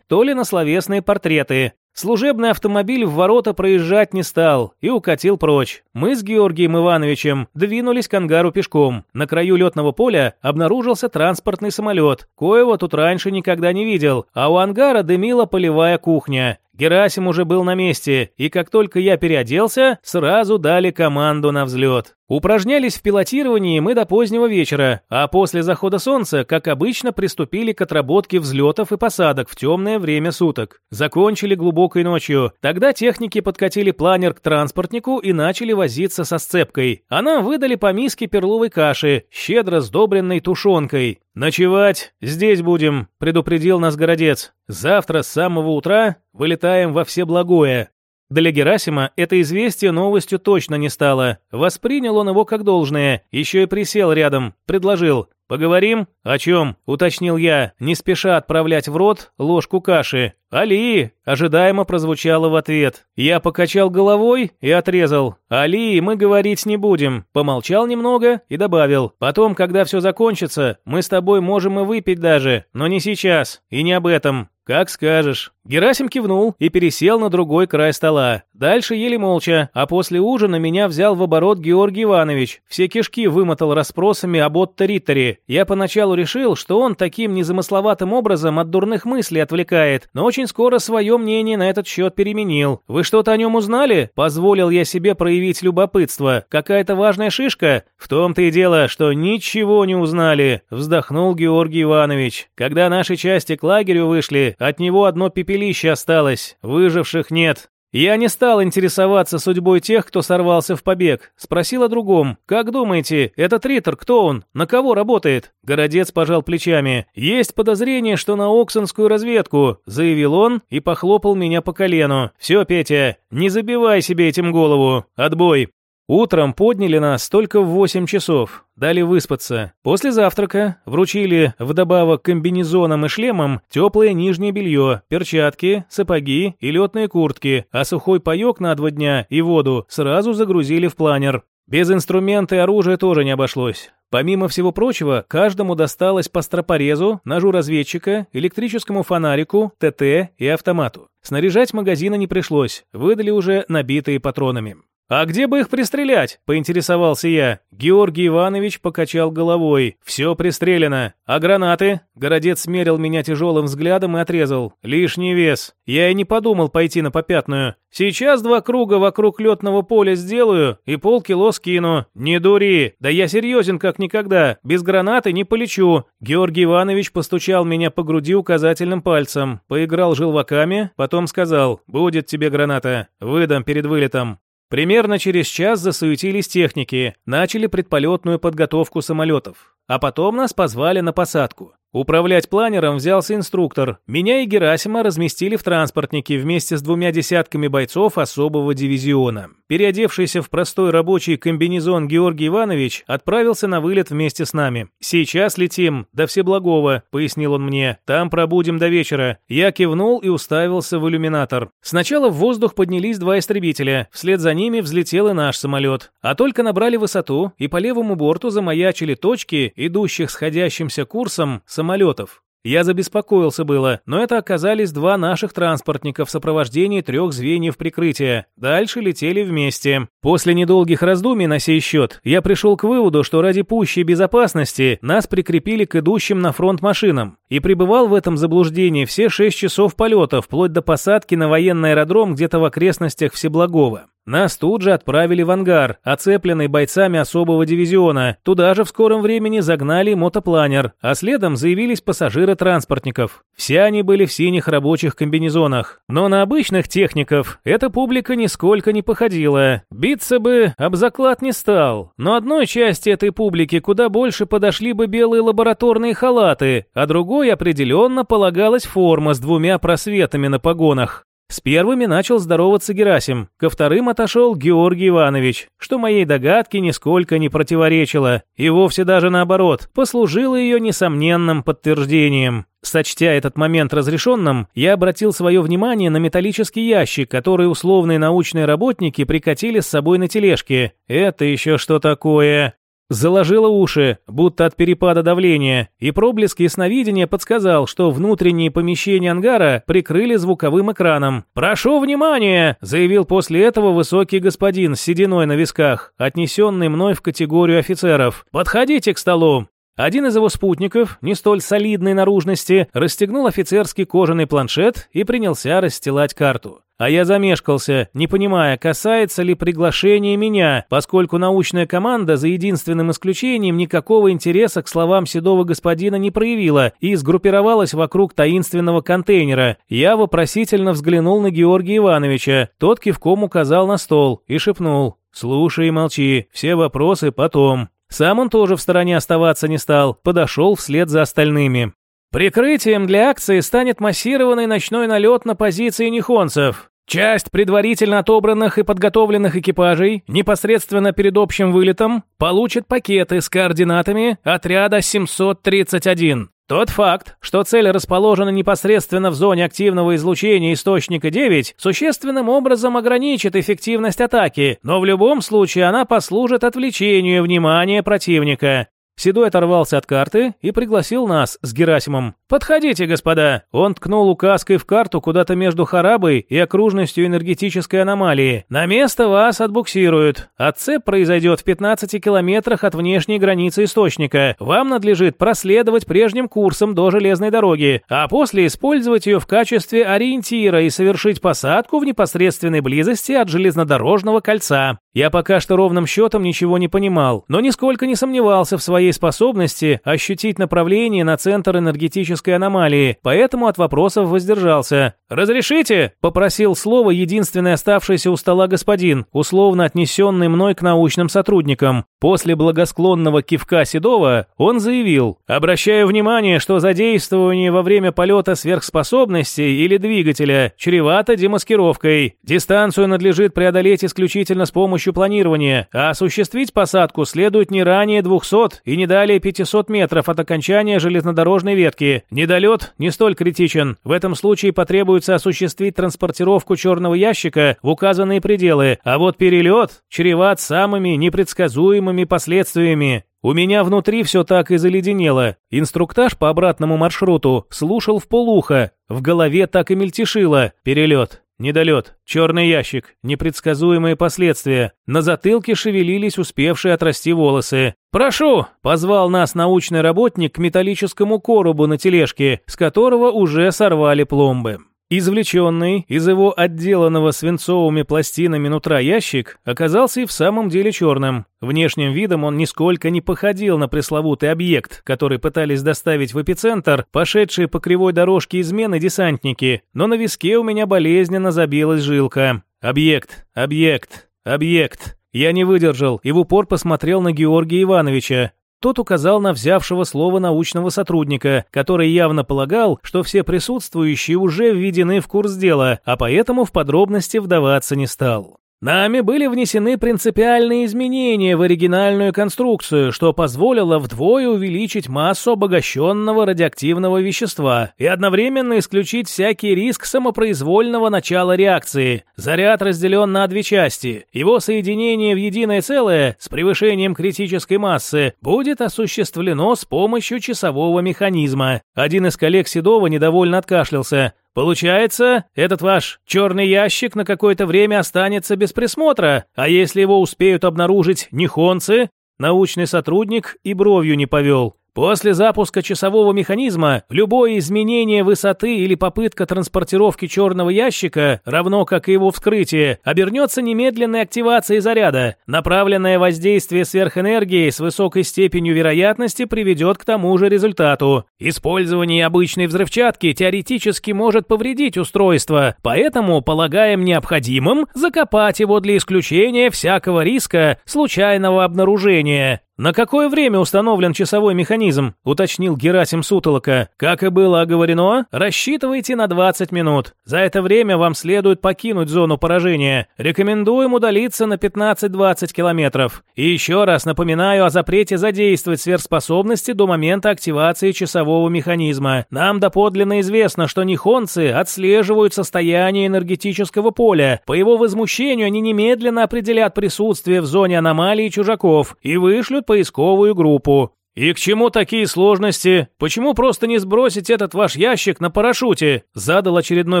то ли на словесные портреты. Служебный автомобиль в ворота проезжать не стал и укатил прочь. Мы с Георгием Ивановичем двинулись к ангару пешком. На краю летного поля обнаружился транспортный самолет. Коего тут раньше никогда не видел, а у ангара дымила полевая кухня. Герасим уже был на месте, и как только я переоделся, сразу дали команду на взлет. Упражнялись в пилотировании мы до позднего вечера, а после захода солнца, как обычно, приступили к отработке взлетов и посадок в темное время суток. Закончили глубокой ночью. Тогда техники подкатили планер к транспортнику и начали возиться со сцепкой. А нам выдали по миске перловой каши, щедро сдобренной тушенкой. «Ночевать здесь будем», — предупредил нас городец. «Завтра с самого утра вылетаем во Всеблагое. Для Герасима это известие новостью точно не стало. Воспринял он его как должное, еще и присел рядом, предложил. «Поговорим?» «О чем?» — уточнил я, не спеша отправлять в рот ложку каши. «Али!» — ожидаемо прозвучало в ответ. Я покачал головой и отрезал. «Али, мы говорить не будем». Помолчал немного и добавил. «Потом, когда все закончится, мы с тобой можем и выпить даже, но не сейчас, и не об этом. «Как скажешь». Герасим кивнул и пересел на другой край стола. Дальше ели молча, а после ужина меня взял в оборот Георгий Иванович. Все кишки вымотал расспросами об Отто Риттере. Я поначалу решил, что он таким незамысловатым образом от дурных мыслей отвлекает, но очень скоро свое мнение на этот счет переменил. «Вы что-то о нем узнали?» Позволил я себе проявить любопытство. «Какая-то важная шишка?» «В том-то и дело, что ничего не узнали», вздохнул Георгий Иванович. «Когда наши части к лагерю вышли, от него одно пепелище осталось, выживших нет. Я не стал интересоваться судьбой тех, кто сорвался в побег. Спросил о другом. «Как думаете, этот Риттер, кто он? На кого работает?» Городец пожал плечами. «Есть подозрение, что на Оксонскую разведку», — заявил он и похлопал меня по колену. «Все, Петя, не забивай себе этим голову. Отбой». Утром подняли нас только в 8 часов, дали выспаться. После завтрака вручили вдобавок комбинезонам и шлемам теплое нижнее белье, перчатки, сапоги и летные куртки, а сухой паек на два дня и воду сразу загрузили в планер. Без инструмента и оружия тоже не обошлось. Помимо всего прочего, каждому досталось по стропорезу, ножу разведчика, электрическому фонарику, ТТ и автомату. Снаряжать магазины не пришлось, выдали уже набитые патронами. «А где бы их пристрелять?» – поинтересовался я. Георгий Иванович покачал головой. «Все пристрелено. А гранаты?» Городец смерил меня тяжелым взглядом и отрезал. «Лишний вес. Я и не подумал пойти на попятную. Сейчас два круга вокруг летного поля сделаю и полкило скину. Не дури. Да я серьезен как никогда. Без гранаты не полечу». Георгий Иванович постучал меня по груди указательным пальцем. Поиграл желваками, потом сказал. «Будет тебе граната. Выдам перед вылетом». Примерно через час засуетились техники, начали предполетную подготовку самолетов. А потом нас позвали на посадку. Управлять планером взялся инструктор. Меня и Герасима разместили в транспортнике вместе с двумя десятками бойцов особого дивизиона. Переодевшийся в простой рабочий комбинезон Георгий Иванович отправился на вылет вместе с нами. «Сейчас летим, до Всеблагого», — пояснил он мне. «Там пробудем до вечера». Я кивнул и уставился в иллюминатор. Сначала в воздух поднялись два истребителя, вслед за ними взлетел и наш самолет. А только набрали высоту, и по левому борту замаячили точки, идущих сходящимся курсом самолетов. Я забеспокоился было, но это оказались два наших транспортника в сопровождении трех звеньев прикрытия. Дальше летели вместе. После недолгих раздумий на сей счет, я пришел к выводу, что ради пущей безопасности нас прикрепили к идущим на фронт машинам. И пребывал в этом заблуждении все шесть часов полета, вплоть до посадки на военный аэродром где-то в окрестностях Всеблагова. Нас тут же отправили в ангар, оцепленный бойцами особого дивизиона. Туда же в скором времени загнали мотопланер, а следом заявились пассажиры транспортников. Все они были в синих рабочих комбинезонах. Но на обычных техников эта публика нисколько не походила. Биться бы об заклад не стал. Но одной части этой публики куда больше подошли бы белые лабораторные халаты, а другой определенно полагалась форма с двумя просветами на погонах. С первыми начал здороваться Герасим, ко вторым отошел Георгий Иванович, что моей догадке нисколько не противоречило, и вовсе даже наоборот, послужило ее несомненным подтверждением. Сочтя этот момент разрешенным, я обратил свое внимание на металлический ящик, который условные научные работники прикатили с собой на тележке. Это еще что такое? Заложило уши, будто от перепада давления, и проблеск ясновидения подсказал, что внутренние помещения ангара прикрыли звуковым экраном. «Прошу внимания!» – заявил после этого высокий господин с сединой на висках, отнесенный мной в категорию офицеров. «Подходите к столу!» Один из его спутников, не столь солидной наружности, расстегнул офицерский кожаный планшет и принялся расстилать карту. А я замешкался, не понимая, касается ли приглашение меня, поскольку научная команда за единственным исключением никакого интереса к словам седого господина не проявила и сгруппировалась вокруг таинственного контейнера. Я вопросительно взглянул на Георгия Ивановича. Тот кивком указал на стол и шепнул «Слушай и молчи, все вопросы потом». Сам он тоже в стороне оставаться не стал, подошел вслед за остальными. Прикрытием для акции станет массированный ночной налет на позиции нихонцев. Часть предварительно отобранных и подготовленных экипажей непосредственно перед общим вылетом получит пакеты с координатами отряда 731. Тот факт, что цель расположена непосредственно в зоне активного излучения источника 9, существенным образом ограничит эффективность атаки, но в любом случае она послужит отвлечению внимания противника. Седой оторвался от карты и пригласил нас с Герасимом. «Подходите, господа!» Он ткнул указкой в карту куда-то между Харабой и окружностью энергетической аномалии. «На место вас отбуксируют. Отцеп произойдет в 15 километрах от внешней границы источника. Вам надлежит проследовать прежним курсом до железной дороги, а после использовать ее в качестве ориентира и совершить посадку в непосредственной близости от железнодорожного кольца. Я пока что ровным счетом ничего не понимал, но нисколько не сомневался в своей способности ощутить направление на центр энергетической аномалии, поэтому от вопросов воздержался. «Разрешите?» – попросил слово единственный оставшийся у стола господин, условно отнесенный мной к научным сотрудникам. После благосклонного кивка Седова он заявил, «Обращаю внимание, что задействование во время полета сверхспособностей или двигателя чревато демаскировкой. Дистанцию надлежит преодолеть исключительно с помощью планирования, а осуществить посадку следует не ранее 200 и не далее 500 метров от окончания железнодорожной ветки. Недолет не столь критичен. В этом случае потребуется осуществить транспортировку черного ящика в указанные пределы, а вот перелет чреват самыми непредсказуемыми последствиями. У меня внутри все так и заледенело. Инструктаж по обратному маршруту слушал в полухо, в голове так и мельтешило. Перелет, недолет, черный ящик, непредсказуемые последствия. На затылке шевелились успевшие отрасти волосы. «Прошу!» – позвал нас научный работник к металлическому коробу на тележке, с которого уже сорвали пломбы. Извлеченный из его отделанного свинцовыми пластинами нутра ящик оказался и в самом деле черным. Внешним видом он нисколько не походил на пресловутый объект, который пытались доставить в эпицентр, пошедшие по кривой дорожке измены десантники, но на виске у меня болезненно забилась жилка. Объект, объект, Объект. Я не выдержал и в упор посмотрел на Георгия Ивановича. Тот указал на взявшего слово научного сотрудника, который явно полагал, что все присутствующие уже введены в курс дела, а поэтому в подробности вдаваться не стал. Нами были внесены принципиальные изменения в оригинальную конструкцию, что позволило вдвое увеличить массу обогащенного радиоактивного вещества и одновременно исключить всякий риск самопроизвольного начала реакции. Заряд разделен на две части. Его соединение в единое целое с превышением критической массы будет осуществлено с помощью часового механизма. Один из коллег Седова недовольно откашлялся. Получается, этот ваш черный ящик на какое-то время останется без присмотра, а если его успеют обнаружить нихонцы, научный сотрудник и бровью не повел. После запуска часового механизма любое изменение высоты или попытка транспортировки черного ящика, равно как и его вскрытие, обернется немедленной активацией заряда. Направленное воздействие сверхэнергии с высокой степенью вероятности приведет к тому же результату. Использование обычной взрывчатки теоретически может повредить устройство, поэтому полагаем необходимым закопать его для исключения всякого риска случайного обнаружения. «На какое время установлен часовой механизм?» – уточнил Герасим Сутолока. «Как и было оговорено, рассчитывайте на 20 минут. За это время вам следует покинуть зону поражения. Рекомендуем удалиться на 15-20 километров. И еще раз напоминаю о запрете задействовать сверхспособности до момента активации часового механизма. Нам доподлинно известно, что нихонцы отслеживают состояние энергетического поля. По его возмущению они немедленно определят присутствие в зоне аномалии чужаков и вышлют поисковую группу. «И к чему такие сложности? Почему просто не сбросить этот ваш ящик на парашюте?» Задал очередной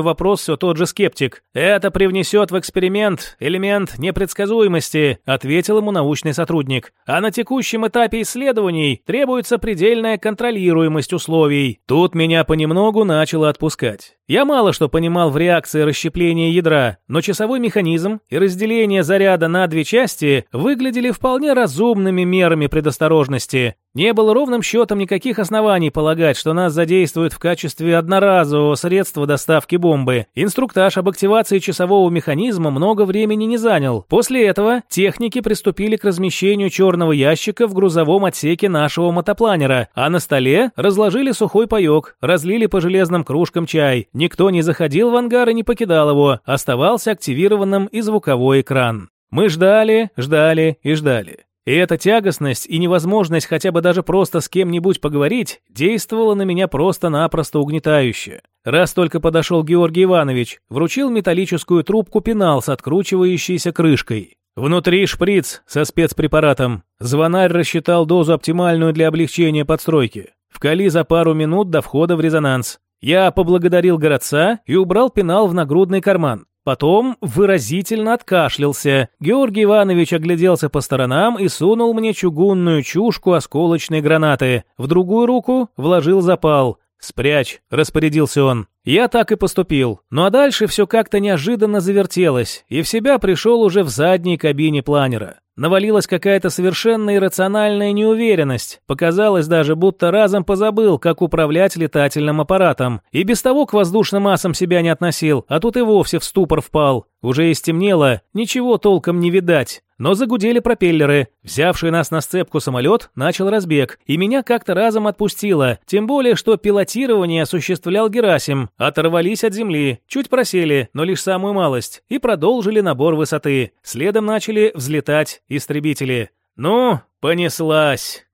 вопрос все тот же скептик. «Это привнесет в эксперимент элемент непредсказуемости», ответил ему научный сотрудник. «А на текущем этапе исследований требуется предельная контролируемость условий». Тут меня понемногу начало отпускать. Я мало что понимал в реакции расщепления ядра, но часовой механизм и разделение заряда на две части выглядели вполне разумными мерами предосторожности. Не было ровным счетом никаких оснований полагать, что нас задействуют в качестве одноразового средства доставки бомбы. Инструктаж об активации часового механизма много времени не занял. После этого техники приступили к размещению черного ящика в грузовом отсеке нашего мотопланера, а на столе разложили сухой паек, разлили по железным кружкам чай. Никто не заходил в ангар и не покидал его, оставался активированным и звуковой экран. Мы ждали, ждали и ждали. И эта тягостность и невозможность хотя бы даже просто с кем-нибудь поговорить действовала на меня просто-напросто угнетающе. Раз только подошел Георгий Иванович, вручил металлическую трубку пенал с откручивающейся крышкой. Внутри шприц со спецпрепаратом. Звонарь рассчитал дозу оптимальную для облегчения подстройки. Вкали за пару минут до входа в резонанс. Я поблагодарил городца и убрал пенал в нагрудный карман. Потом выразительно откашлялся. Георгий Иванович огляделся по сторонам и сунул мне чугунную чушку осколочной гранаты. В другую руку вложил запал. «Спрячь», — распорядился он. Я так и поступил. Ну а дальше все как-то неожиданно завертелось, и в себя пришел уже в задней кабине планера. Навалилась какая-то совершенно иррациональная неуверенность. Показалось даже, будто разом позабыл, как управлять летательным аппаратом. И без того к воздушным массам себя не относил, а тут и вовсе в ступор впал. Уже и стемнело, ничего толком не видать. Но загудели пропеллеры. Взявший нас на сцепку самолет начал разбег, и меня как-то разом отпустило, тем более, что пилотирование осуществлял Герасим. Оторвались от земли, чуть просели, но лишь самую малость, и продолжили набор высоты. Следом начали взлетать истребители. Ну, понеслась.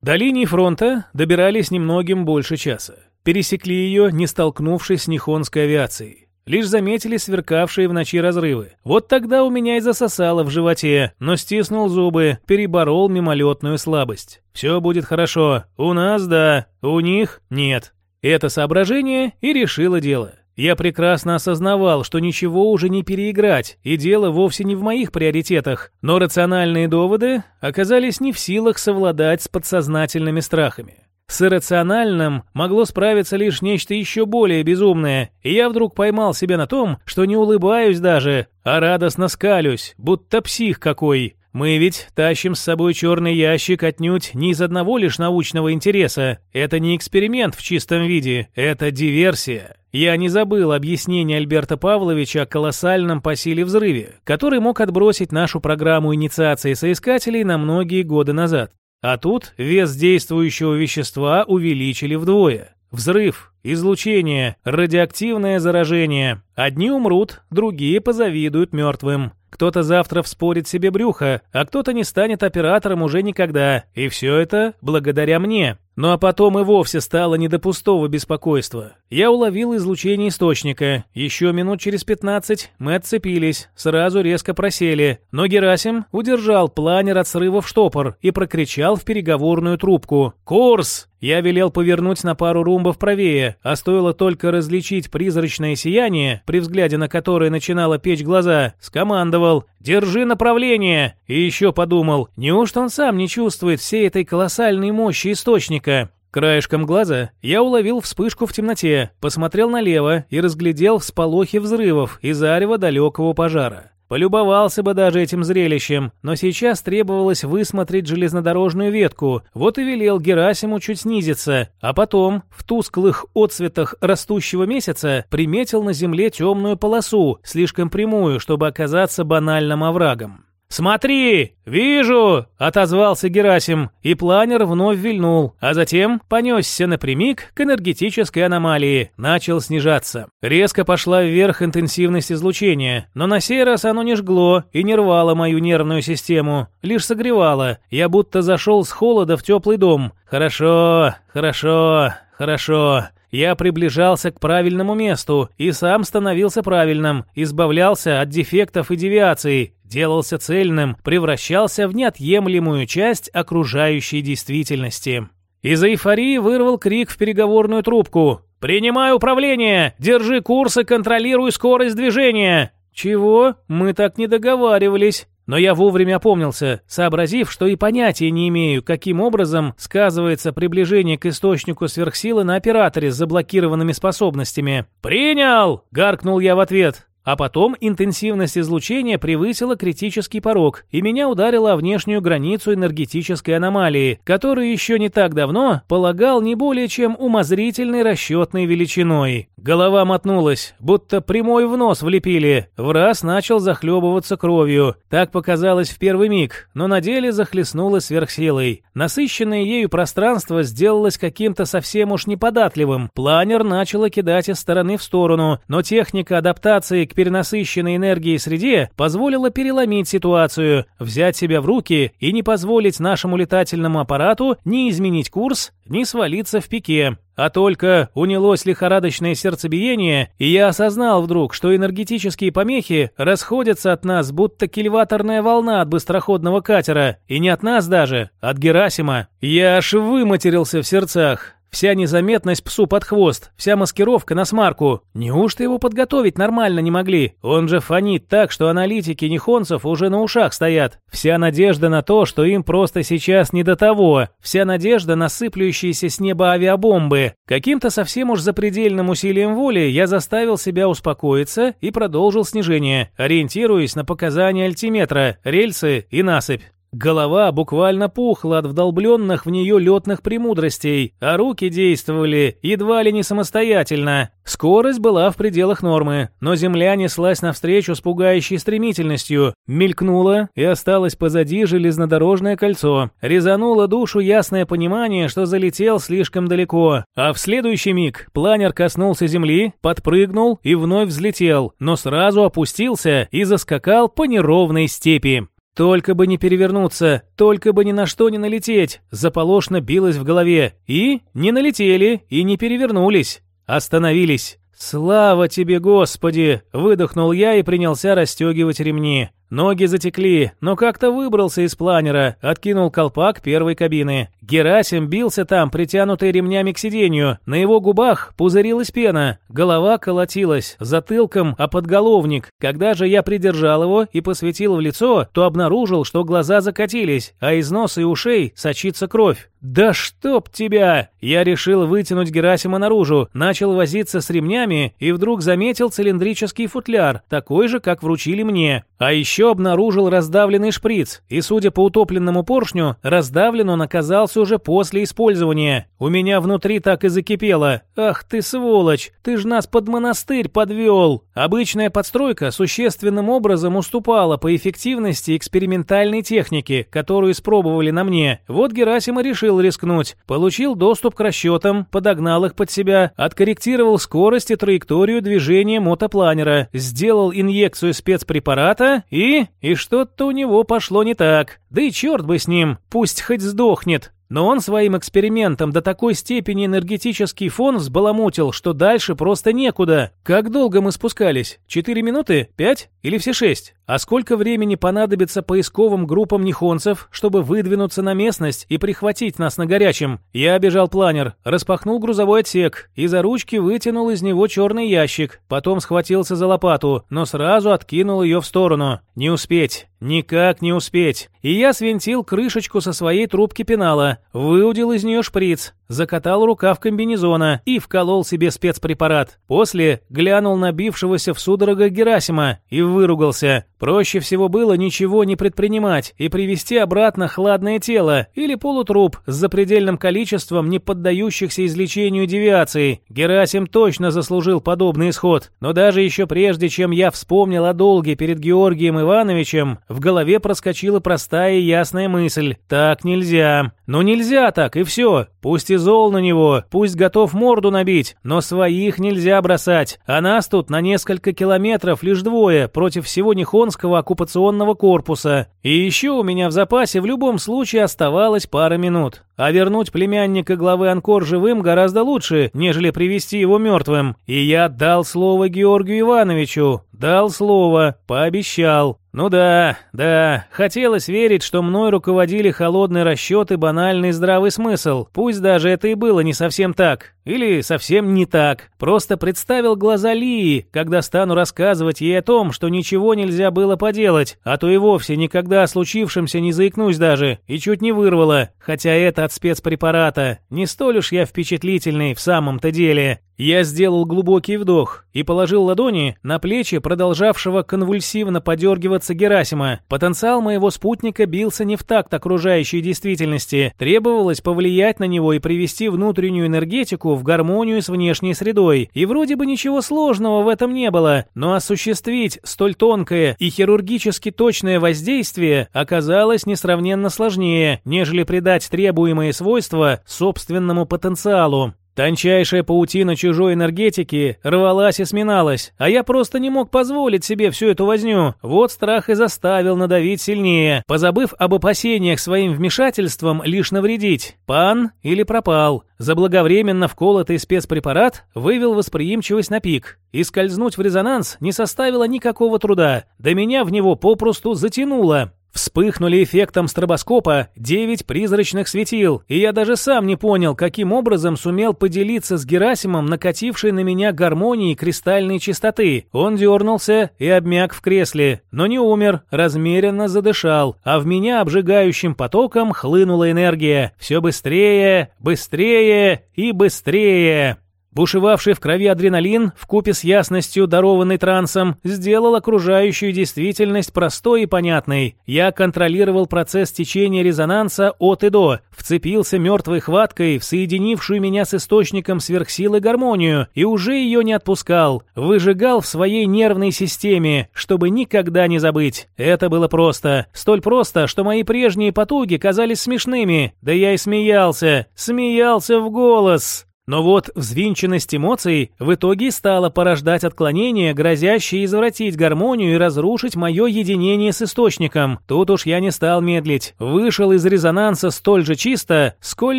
До линии фронта добирались немногим больше часа. Пересекли ее, не столкнувшись с нихонской авиацией. Лишь заметили сверкавшие в ночи разрывы. Вот тогда у меня и засосало в животе, но стиснул зубы, переборол мимолетную слабость. Все будет хорошо. У нас да, у них нет. Это соображение и решило дело. Я прекрасно осознавал, что ничего уже не переиграть, и дело вовсе не в моих приоритетах, но рациональные доводы оказались не в силах совладать с подсознательными страхами. С иррациональным могло справиться лишь нечто еще более безумное, и я вдруг поймал себя на том, что не улыбаюсь даже, а радостно скалюсь, будто псих какой. Мы ведь тащим с собой черный ящик отнюдь не из одного лишь научного интереса. Это не эксперимент в чистом виде, это диверсия. Я не забыл объяснение Альберта Павловича о колоссальном по силе взрыве, который мог отбросить нашу программу инициации соискателей на многие годы назад. А тут вес действующего вещества увеличили вдвое. Взрыв, излучение, радиоактивное заражение. Одни умрут, другие позавидуют мертвым. Кто-то завтра вспорит себе брюхо, а кто-то не станет оператором уже никогда. И все это благодаря мне. Ну а потом и вовсе стало не до пустого беспокойства. Я уловил излучение источника. Еще минут через пятнадцать мы отцепились, сразу резко просели. Но Герасим удержал планер от срыва в штопор и прокричал в переговорную трубку. «Курс!» Я велел повернуть на пару румбов правее, а стоило только различить призрачное сияние, при взгляде на которое начинало печь глаза, скомандовал «Держи направление!» И еще подумал, неужто он сам не чувствует всей этой колоссальной мощи источника? Краешком глаза я уловил вспышку в темноте, посмотрел налево и разглядел всполохи взрывов и зарево далекого пожара. Полюбовался бы даже этим зрелищем, но сейчас требовалось высмотреть железнодорожную ветку, вот и велел Герасиму чуть снизиться, а потом, в тусклых отцветах растущего месяца, приметил на земле темную полосу, слишком прямую, чтобы оказаться банальным оврагом. «Смотри! Вижу!» — отозвался Герасим, и планер вновь вильнул, а затем понесся напрямик к энергетической аномалии, начал снижаться. Резко пошла вверх интенсивность излучения, но на сей раз оно не жгло и не рвало мою нервную систему, лишь согревало. Я будто зашел с холода в теплый дом. «Хорошо, хорошо, хорошо». Я приближался к правильному месту и сам становился правильным, избавлялся от дефектов и девиаций, делался цельным, превращался в неотъемлемую часть окружающей действительности. Из эйфории вырвал крик в переговорную трубку. «Принимай управление! Держи курс и контролируй скорость движения!» «Чего? Мы так не договаривались». Но я вовремя опомнился, сообразив, что и понятия не имею, каким образом сказывается приближение к источнику сверхсилы на операторе с заблокированными способностями. «Принял!» — гаркнул я в ответ. А потом интенсивность излучения превысила критический порог, и меня ударило о внешнюю границу энергетической аномалии, которую еще не так давно полагал не более чем умозрительной расчетной величиной. Голова мотнулась, будто прямой в нос влепили. В раз начал захлебываться кровью. Так показалось в первый миг, но на деле захлестнуло сверхсилой. Насыщенное ею пространство сделалось каким-то совсем уж неподатливым. Планер начал кидать из стороны в сторону, но техника адаптации к перенасыщенной энергией среде позволила переломить ситуацию, взять себя в руки и не позволить нашему летательному аппарату ни изменить курс, ни свалиться в пике. А только унялось лихорадочное сердцебиение, и я осознал вдруг, что энергетические помехи расходятся от нас, будто кильваторная волна от быстроходного катера. И не от нас даже, от Герасима. Я аж выматерился в сердцах. Вся незаметность псу под хвост, вся маскировка на смарку. Неужто его подготовить нормально не могли? Он же фонит так, что аналитики нихонцев уже на ушах стоят. Вся надежда на то, что им просто сейчас не до того. Вся надежда на сыплющиеся с неба авиабомбы. Каким-то совсем уж запредельным усилием воли я заставил себя успокоиться и продолжил снижение, ориентируясь на показания альтиметра, рельсы и насыпь. Голова буквально пухла от вдолбленных в нее летных премудростей, а руки действовали едва ли не самостоятельно. Скорость была в пределах нормы, но земля неслась навстречу с пугающей стремительностью, мелькнула и осталось позади железнодорожное кольцо. Резануло душу ясное понимание, что залетел слишком далеко. А в следующий миг планер коснулся земли, подпрыгнул и вновь взлетел, но сразу опустился и заскакал по неровной степи. Только бы не перевернуться, только бы ни на что не налететь, заполошно билось в голове. И не налетели, и не перевернулись. Остановились. «Слава тебе, Господи!» – выдохнул я и принялся расстегивать ремни. Ноги затекли, но как-то выбрался из планера, откинул колпак первой кабины. Герасим бился там, притянутый ремнями к сиденью. На его губах пузырилась пена, голова колотилась, затылком о подголовник. Когда же я придержал его и посветил в лицо, то обнаружил, что глаза закатились, а из носа и ушей сочится кровь. «Да чтоб тебя!» Я решил вытянуть Герасима наружу, начал возиться с ремнями и вдруг заметил цилиндрический футляр, такой же, как вручили мне. А еще обнаружил раздавленный шприц, и, судя по утопленному поршню, раздавлен он оказался уже после использования. У меня внутри так и закипело. «Ах ты сволочь! Ты ж нас под монастырь подвел!» Обычная подстройка существенным образом уступала по эффективности экспериментальной техники, которую испробовали на мне. Вот Герасим и решил рискнуть. Получил доступ к расчетам, подогнал их под себя, откорректировал скорость и траекторию движения мотопланера, сделал инъекцию спецпрепарата и... И что-то у него пошло не так. Да и черт бы с ним, пусть хоть сдохнет. Но он своим экспериментом до такой степени энергетический фон взбаламутил, что дальше просто некуда. Как долго мы спускались? Четыре минуты? Пять? Или все шесть? А сколько времени понадобится поисковым группам нихонцев, чтобы выдвинуться на местность и прихватить нас на горячем? Я обежал планер, распахнул грузовой отсек и за ручки вытянул из него черный ящик, потом схватился за лопату, но сразу откинул ее в сторону. Не успеть. Никак не успеть. И я свинтил крышечку со своей трубки пенала, выудил из нее шприц, закатал рукав комбинезона и вколол себе спецпрепарат. После глянул на бившегося в судорогах Герасима и выругался. Проще всего было ничего не предпринимать и привести обратно хладное тело или полутруп с запредельным количеством не поддающихся излечению девиаций. Герасим точно заслужил подобный исход. Но даже еще прежде, чем я вспомнил о долге перед Георгием Ивановичем, в голове проскочила простая и ясная мысль. Так нельзя. Ну нельзя так, и все. Пусть и зол на него, пусть готов морду набить, но своих нельзя бросать. А нас тут на несколько километров лишь двое против всего Нихонского оккупационного корпуса. И еще у меня в запасе в любом случае оставалось пара минут. А вернуть племянника главы Анкор живым гораздо лучше, нежели привести его мертвым. И я дал слово Георгию Ивановичу. Дал слово, пообещал. Ну да, да, хотелось верить, что мной руководили холодный расчет и банальный здравый смысл. Пусть даже это и было не совсем так. Или совсем не так. Просто представил глаза Лии, когда стану рассказывать ей о том, что ничего нельзя было поделать, а то и вовсе никогда о случившемся не заикнусь даже, и чуть не вырвало, хотя это от спецпрепарата. Не столь уж я впечатлительный в самом-то деле. Я сделал глубокий вдох и положил ладони на плечи продолжавшего конвульсивно подергиваться Герасима. Потенциал моего спутника бился не в такт окружающей действительности. Требовалось повлиять на него и привести внутреннюю энергетику в гармонию с внешней средой. И вроде бы ничего сложного в этом не было, но осуществить столь тонкое и хирургически точное воздействие оказалось несравненно сложнее, нежели придать требуемые свойства собственному потенциалу. Тончайшая паутина чужой энергетики рвалась и сминалась, а я просто не мог позволить себе всю эту возню. Вот страх и заставил надавить сильнее, позабыв об опасениях своим вмешательством лишь навредить. Пан или пропал. Заблаговременно вколотый спецпрепарат вывел восприимчивость на пик, и скользнуть в резонанс не составило никакого труда. До меня в него попросту затянуло. Вспыхнули эффектом стробоскопа девять призрачных светил, и я даже сам не понял, каким образом сумел поделиться с Герасимом накатившей на меня гармонией кристальной чистоты. Он дернулся и обмяк в кресле, но не умер, размеренно задышал, а в меня обжигающим потоком хлынула энергия. Все быстрее, быстрее и быстрее. Бушевавший в крови адреналин, вкупе с ясностью, дарованной трансом, сделал окружающую действительность простой и понятной. Я контролировал процесс течения резонанса от и до, вцепился мертвой хваткой в соединившую меня с источником сверхсилы гармонию и уже ее не отпускал, выжигал в своей нервной системе, чтобы никогда не забыть. Это было просто. Столь просто, что мои прежние потуги казались смешными. Да я и смеялся. Смеялся в голос. Но вот взвинченность эмоций в итоге стала порождать отклонения, грозящие извратить гармонию и разрушить мое единение с источником. Тут уж я не стал медлить. Вышел из резонанса столь же чисто, сколь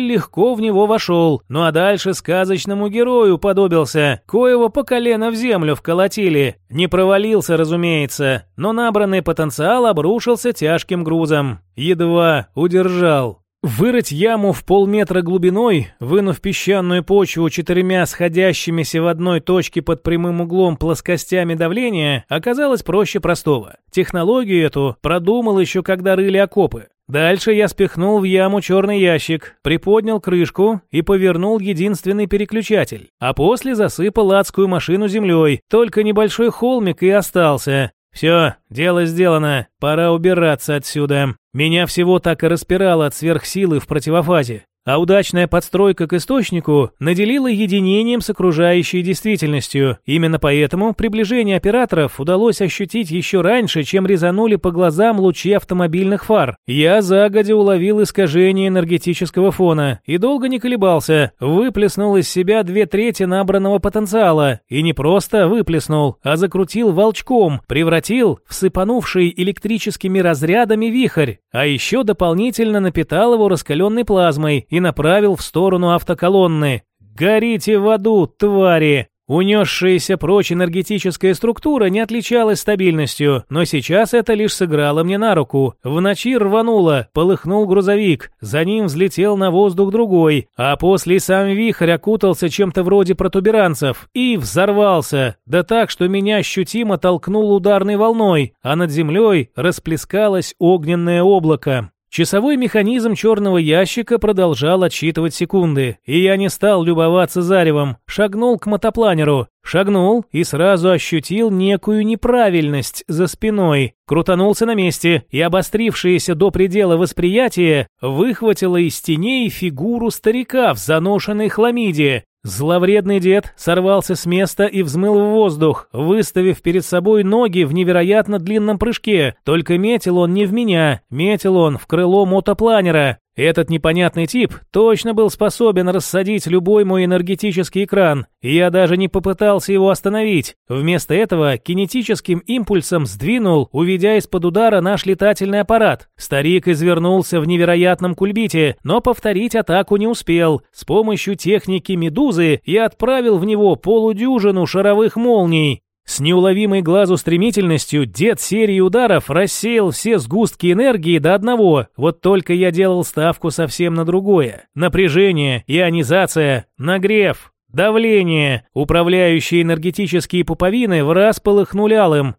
легко в него вошел. Ну а дальше сказочному герою подобился, коего по колено в землю вколотили. Не провалился, разумеется, но набранный потенциал обрушился тяжким грузом. Едва удержал. Вырыть яму в полметра глубиной, вынув песчаную почву четырьмя сходящимися в одной точке под прямым углом плоскостями давления, оказалось проще простого. Технологию эту продумал еще когда рыли окопы. Дальше я спихнул в яму черный ящик, приподнял крышку и повернул единственный переключатель, а после засыпал адскую машину землей, только небольшой холмик и остался. Все, дело сделано, пора убираться отсюда. Меня всего так и распирало от сверхсилы в противофазе. А удачная подстройка к источнику наделила единением с окружающей действительностью. Именно поэтому приближение операторов удалось ощутить еще раньше, чем резанули по глазам лучи автомобильных фар. Я загодя уловил искажение энергетического фона и долго не колебался, выплеснул из себя две трети набранного потенциала. И не просто выплеснул, а закрутил волчком, превратил в сыпанувший электрическими разрядами вихрь, а еще дополнительно напитал его раскаленной плазмой, и направил в сторону автоколонны. «Горите в аду, твари!» Унесшаяся прочь энергетическая структура не отличалась стабильностью, но сейчас это лишь сыграло мне на руку. В ночи рвануло, полыхнул грузовик, за ним взлетел на воздух другой, а после сам вихрь окутался чем-то вроде протуберанцев и взорвался, да так, что меня ощутимо толкнул ударной волной, а над землей расплескалось огненное облако. Часовой механизм черного ящика продолжал отсчитывать секунды, и я не стал любоваться заревом, шагнул к мотопланеру, шагнул и сразу ощутил некую неправильность за спиной, крутанулся на месте, и обострившееся до предела восприятие выхватило из теней фигуру старика в заношенной хламиде, Зловредный дед сорвался с места и взмыл в воздух, выставив перед собой ноги в невероятно длинном прыжке. Только метил он не в меня, метил он в крыло мотопланера. Этот непонятный тип точно был способен рассадить любой мой энергетический экран, и я даже не попытался его остановить. Вместо этого кинетическим импульсом сдвинул, уведя из-под удара наш летательный аппарат. Старик извернулся в невероятном кульбите, но повторить атаку не успел. С помощью техники «Медузы» я отправил в него полудюжину шаровых молний. С неуловимой глазу стремительностью дед серии ударов рассеял все сгустки энергии до одного, вот только я делал ставку совсем на другое. Напряжение, ионизация, нагрев, Давление. Управляющие энергетические пуповины в раз полыхнули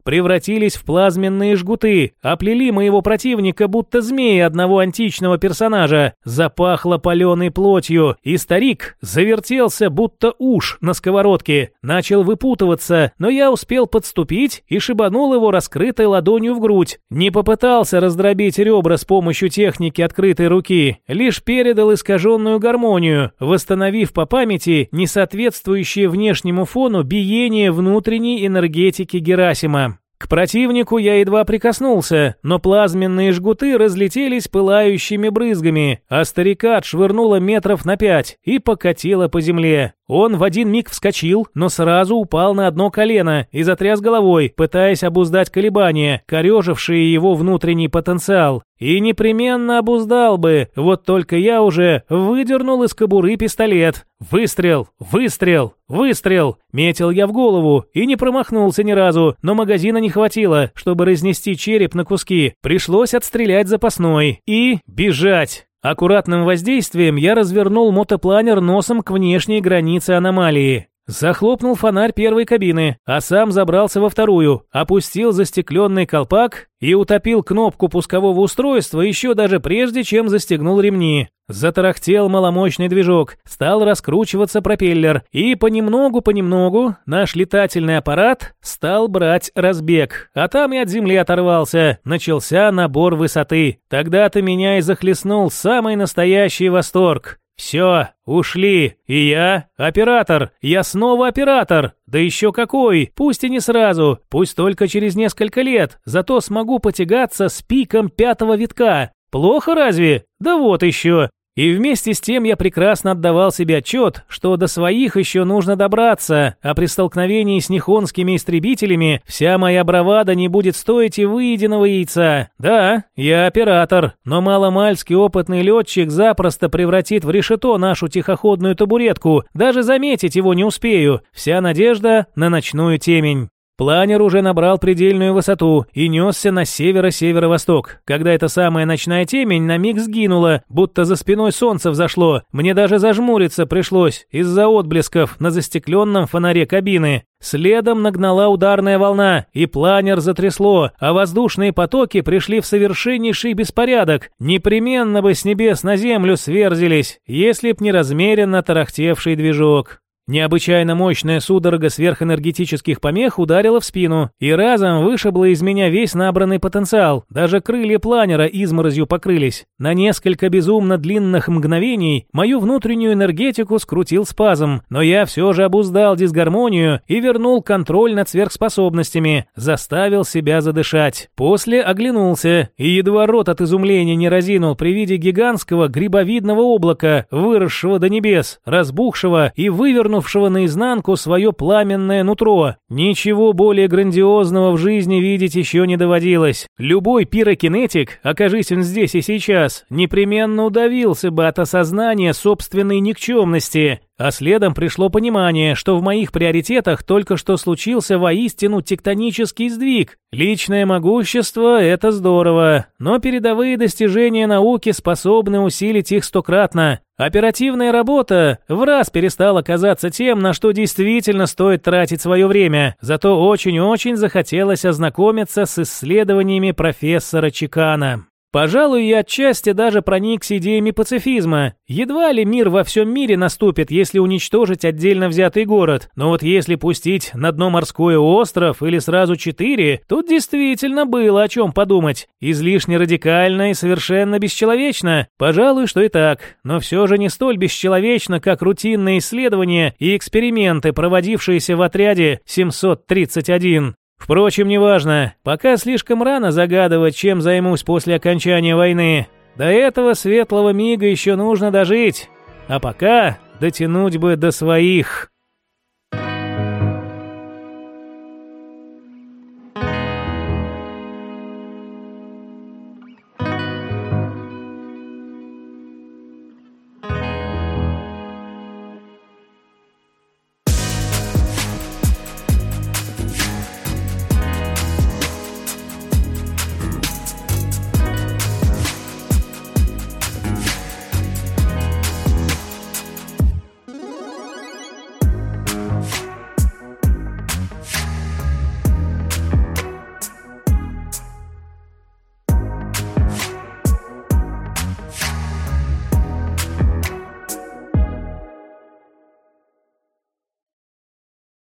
превратились в плазменные жгуты, оплели моего противника, будто змеи одного античного персонажа. Запахло паленой плотью, и старик завертелся, будто уж на сковородке. Начал выпутываться, но я успел подступить и шибанул его раскрытой ладонью в грудь. Не попытался раздробить ребра с помощью техники открытой руки, лишь передал искаженную гармонию, восстановив по памяти несоответствие соответствующее внешнему фону биение внутренней энергетики Герасима. К противнику я едва прикоснулся, но плазменные жгуты разлетелись пылающими брызгами, а старика отшвырнуло метров на пять и покатило по земле. Он в один миг вскочил, но сразу упал на одно колено и затряс головой, пытаясь обуздать колебания, корежившие его внутренний потенциал. И непременно обуздал бы, вот только я уже выдернул из кобуры пистолет. Выстрел, выстрел, выстрел. Метил я в голову и не промахнулся ни разу, но магазина не хватило, чтобы разнести череп на куски. Пришлось отстрелять запасной и бежать. Аккуратным воздействием я развернул мотопланер носом к внешней границе аномалии. Захлопнул фонарь первой кабины, а сам забрался во вторую, опустил застекленный колпак и утопил кнопку пускового устройства еще даже прежде, чем застегнул ремни. Затарахтел маломощный движок, стал раскручиваться пропеллер, и понемногу-понемногу наш летательный аппарат стал брать разбег, а там и от земли оторвался, начался набор высоты. Тогда-то меня и захлестнул самый настоящий восторг. «Все, ушли. И я оператор. Я снова оператор. Да еще какой. Пусть и не сразу. Пусть только через несколько лет. Зато смогу потягаться с пиком пятого витка. Плохо разве? Да вот еще. И вместе с тем я прекрасно отдавал себе отчет, что до своих еще нужно добраться, а при столкновении с нихонскими истребителями вся моя бравада не будет стоить и выеденного яйца. Да, я оператор, но маломальский опытный летчик запросто превратит в решето нашу тихоходную табуретку, даже заметить его не успею. Вся надежда на ночную темень. Планер уже набрал предельную высоту и несся на северо-северо-восток. Когда эта самая ночная темень на миг сгинула, будто за спиной солнце взошло, мне даже зажмуриться пришлось из-за отблесков на застекленном фонаре кабины. Следом нагнала ударная волна, и планер затрясло, а воздушные потоки пришли в совершеннейший беспорядок. Непременно бы с небес на землю сверзились, если б не размеренно тарахтевший движок. Необычайно мощная судорога сверхэнергетических помех ударила в спину и разом вышибла из меня весь набранный потенциал. Даже крылья планера изморозью покрылись. На несколько безумно длинных мгновений мою внутреннюю энергетику скрутил спазм, но я все же обуздал дисгармонию и вернул контроль над сверхспособностями, заставил себя задышать. После оглянулся и едва рот от изумления не разинул при виде гигантского грибовидного облака, выросшего до небес, разбухшего и вывернувшего наизнанку свое пламенное нутро. Ничего более грандиозного в жизни видеть еще не доводилось. Любой пирокинетик, окажись он здесь и сейчас, непременно удавился бы от осознания собственной никчемности. А следом пришло понимание, что в моих приоритетах только что случился воистину тектонический сдвиг. Личное могущество – это здорово, но передовые достижения науки способны усилить их стократно. Оперативная работа в раз перестала казаться тем, на что действительно стоит тратить свое время, зато очень-очень захотелось ознакомиться с исследованиями профессора Чикана. Пожалуй, я отчасти даже проникся идеями пацифизма. Едва ли мир во всем мире наступит, если уничтожить отдельно взятый город. Но вот если пустить на дно морской остров или сразу четыре, тут действительно было о чем подумать. Излишне радикально и совершенно бесчеловечно. Пожалуй, что и так. Но все же не столь бесчеловечно, как рутинные исследования и эксперименты, проводившиеся в отряде 731. Впрочем, неважно, пока слишком рано загадывать, чем займусь после окончания войны. До этого светлого мига еще нужно дожить. А пока дотянуть бы до своих.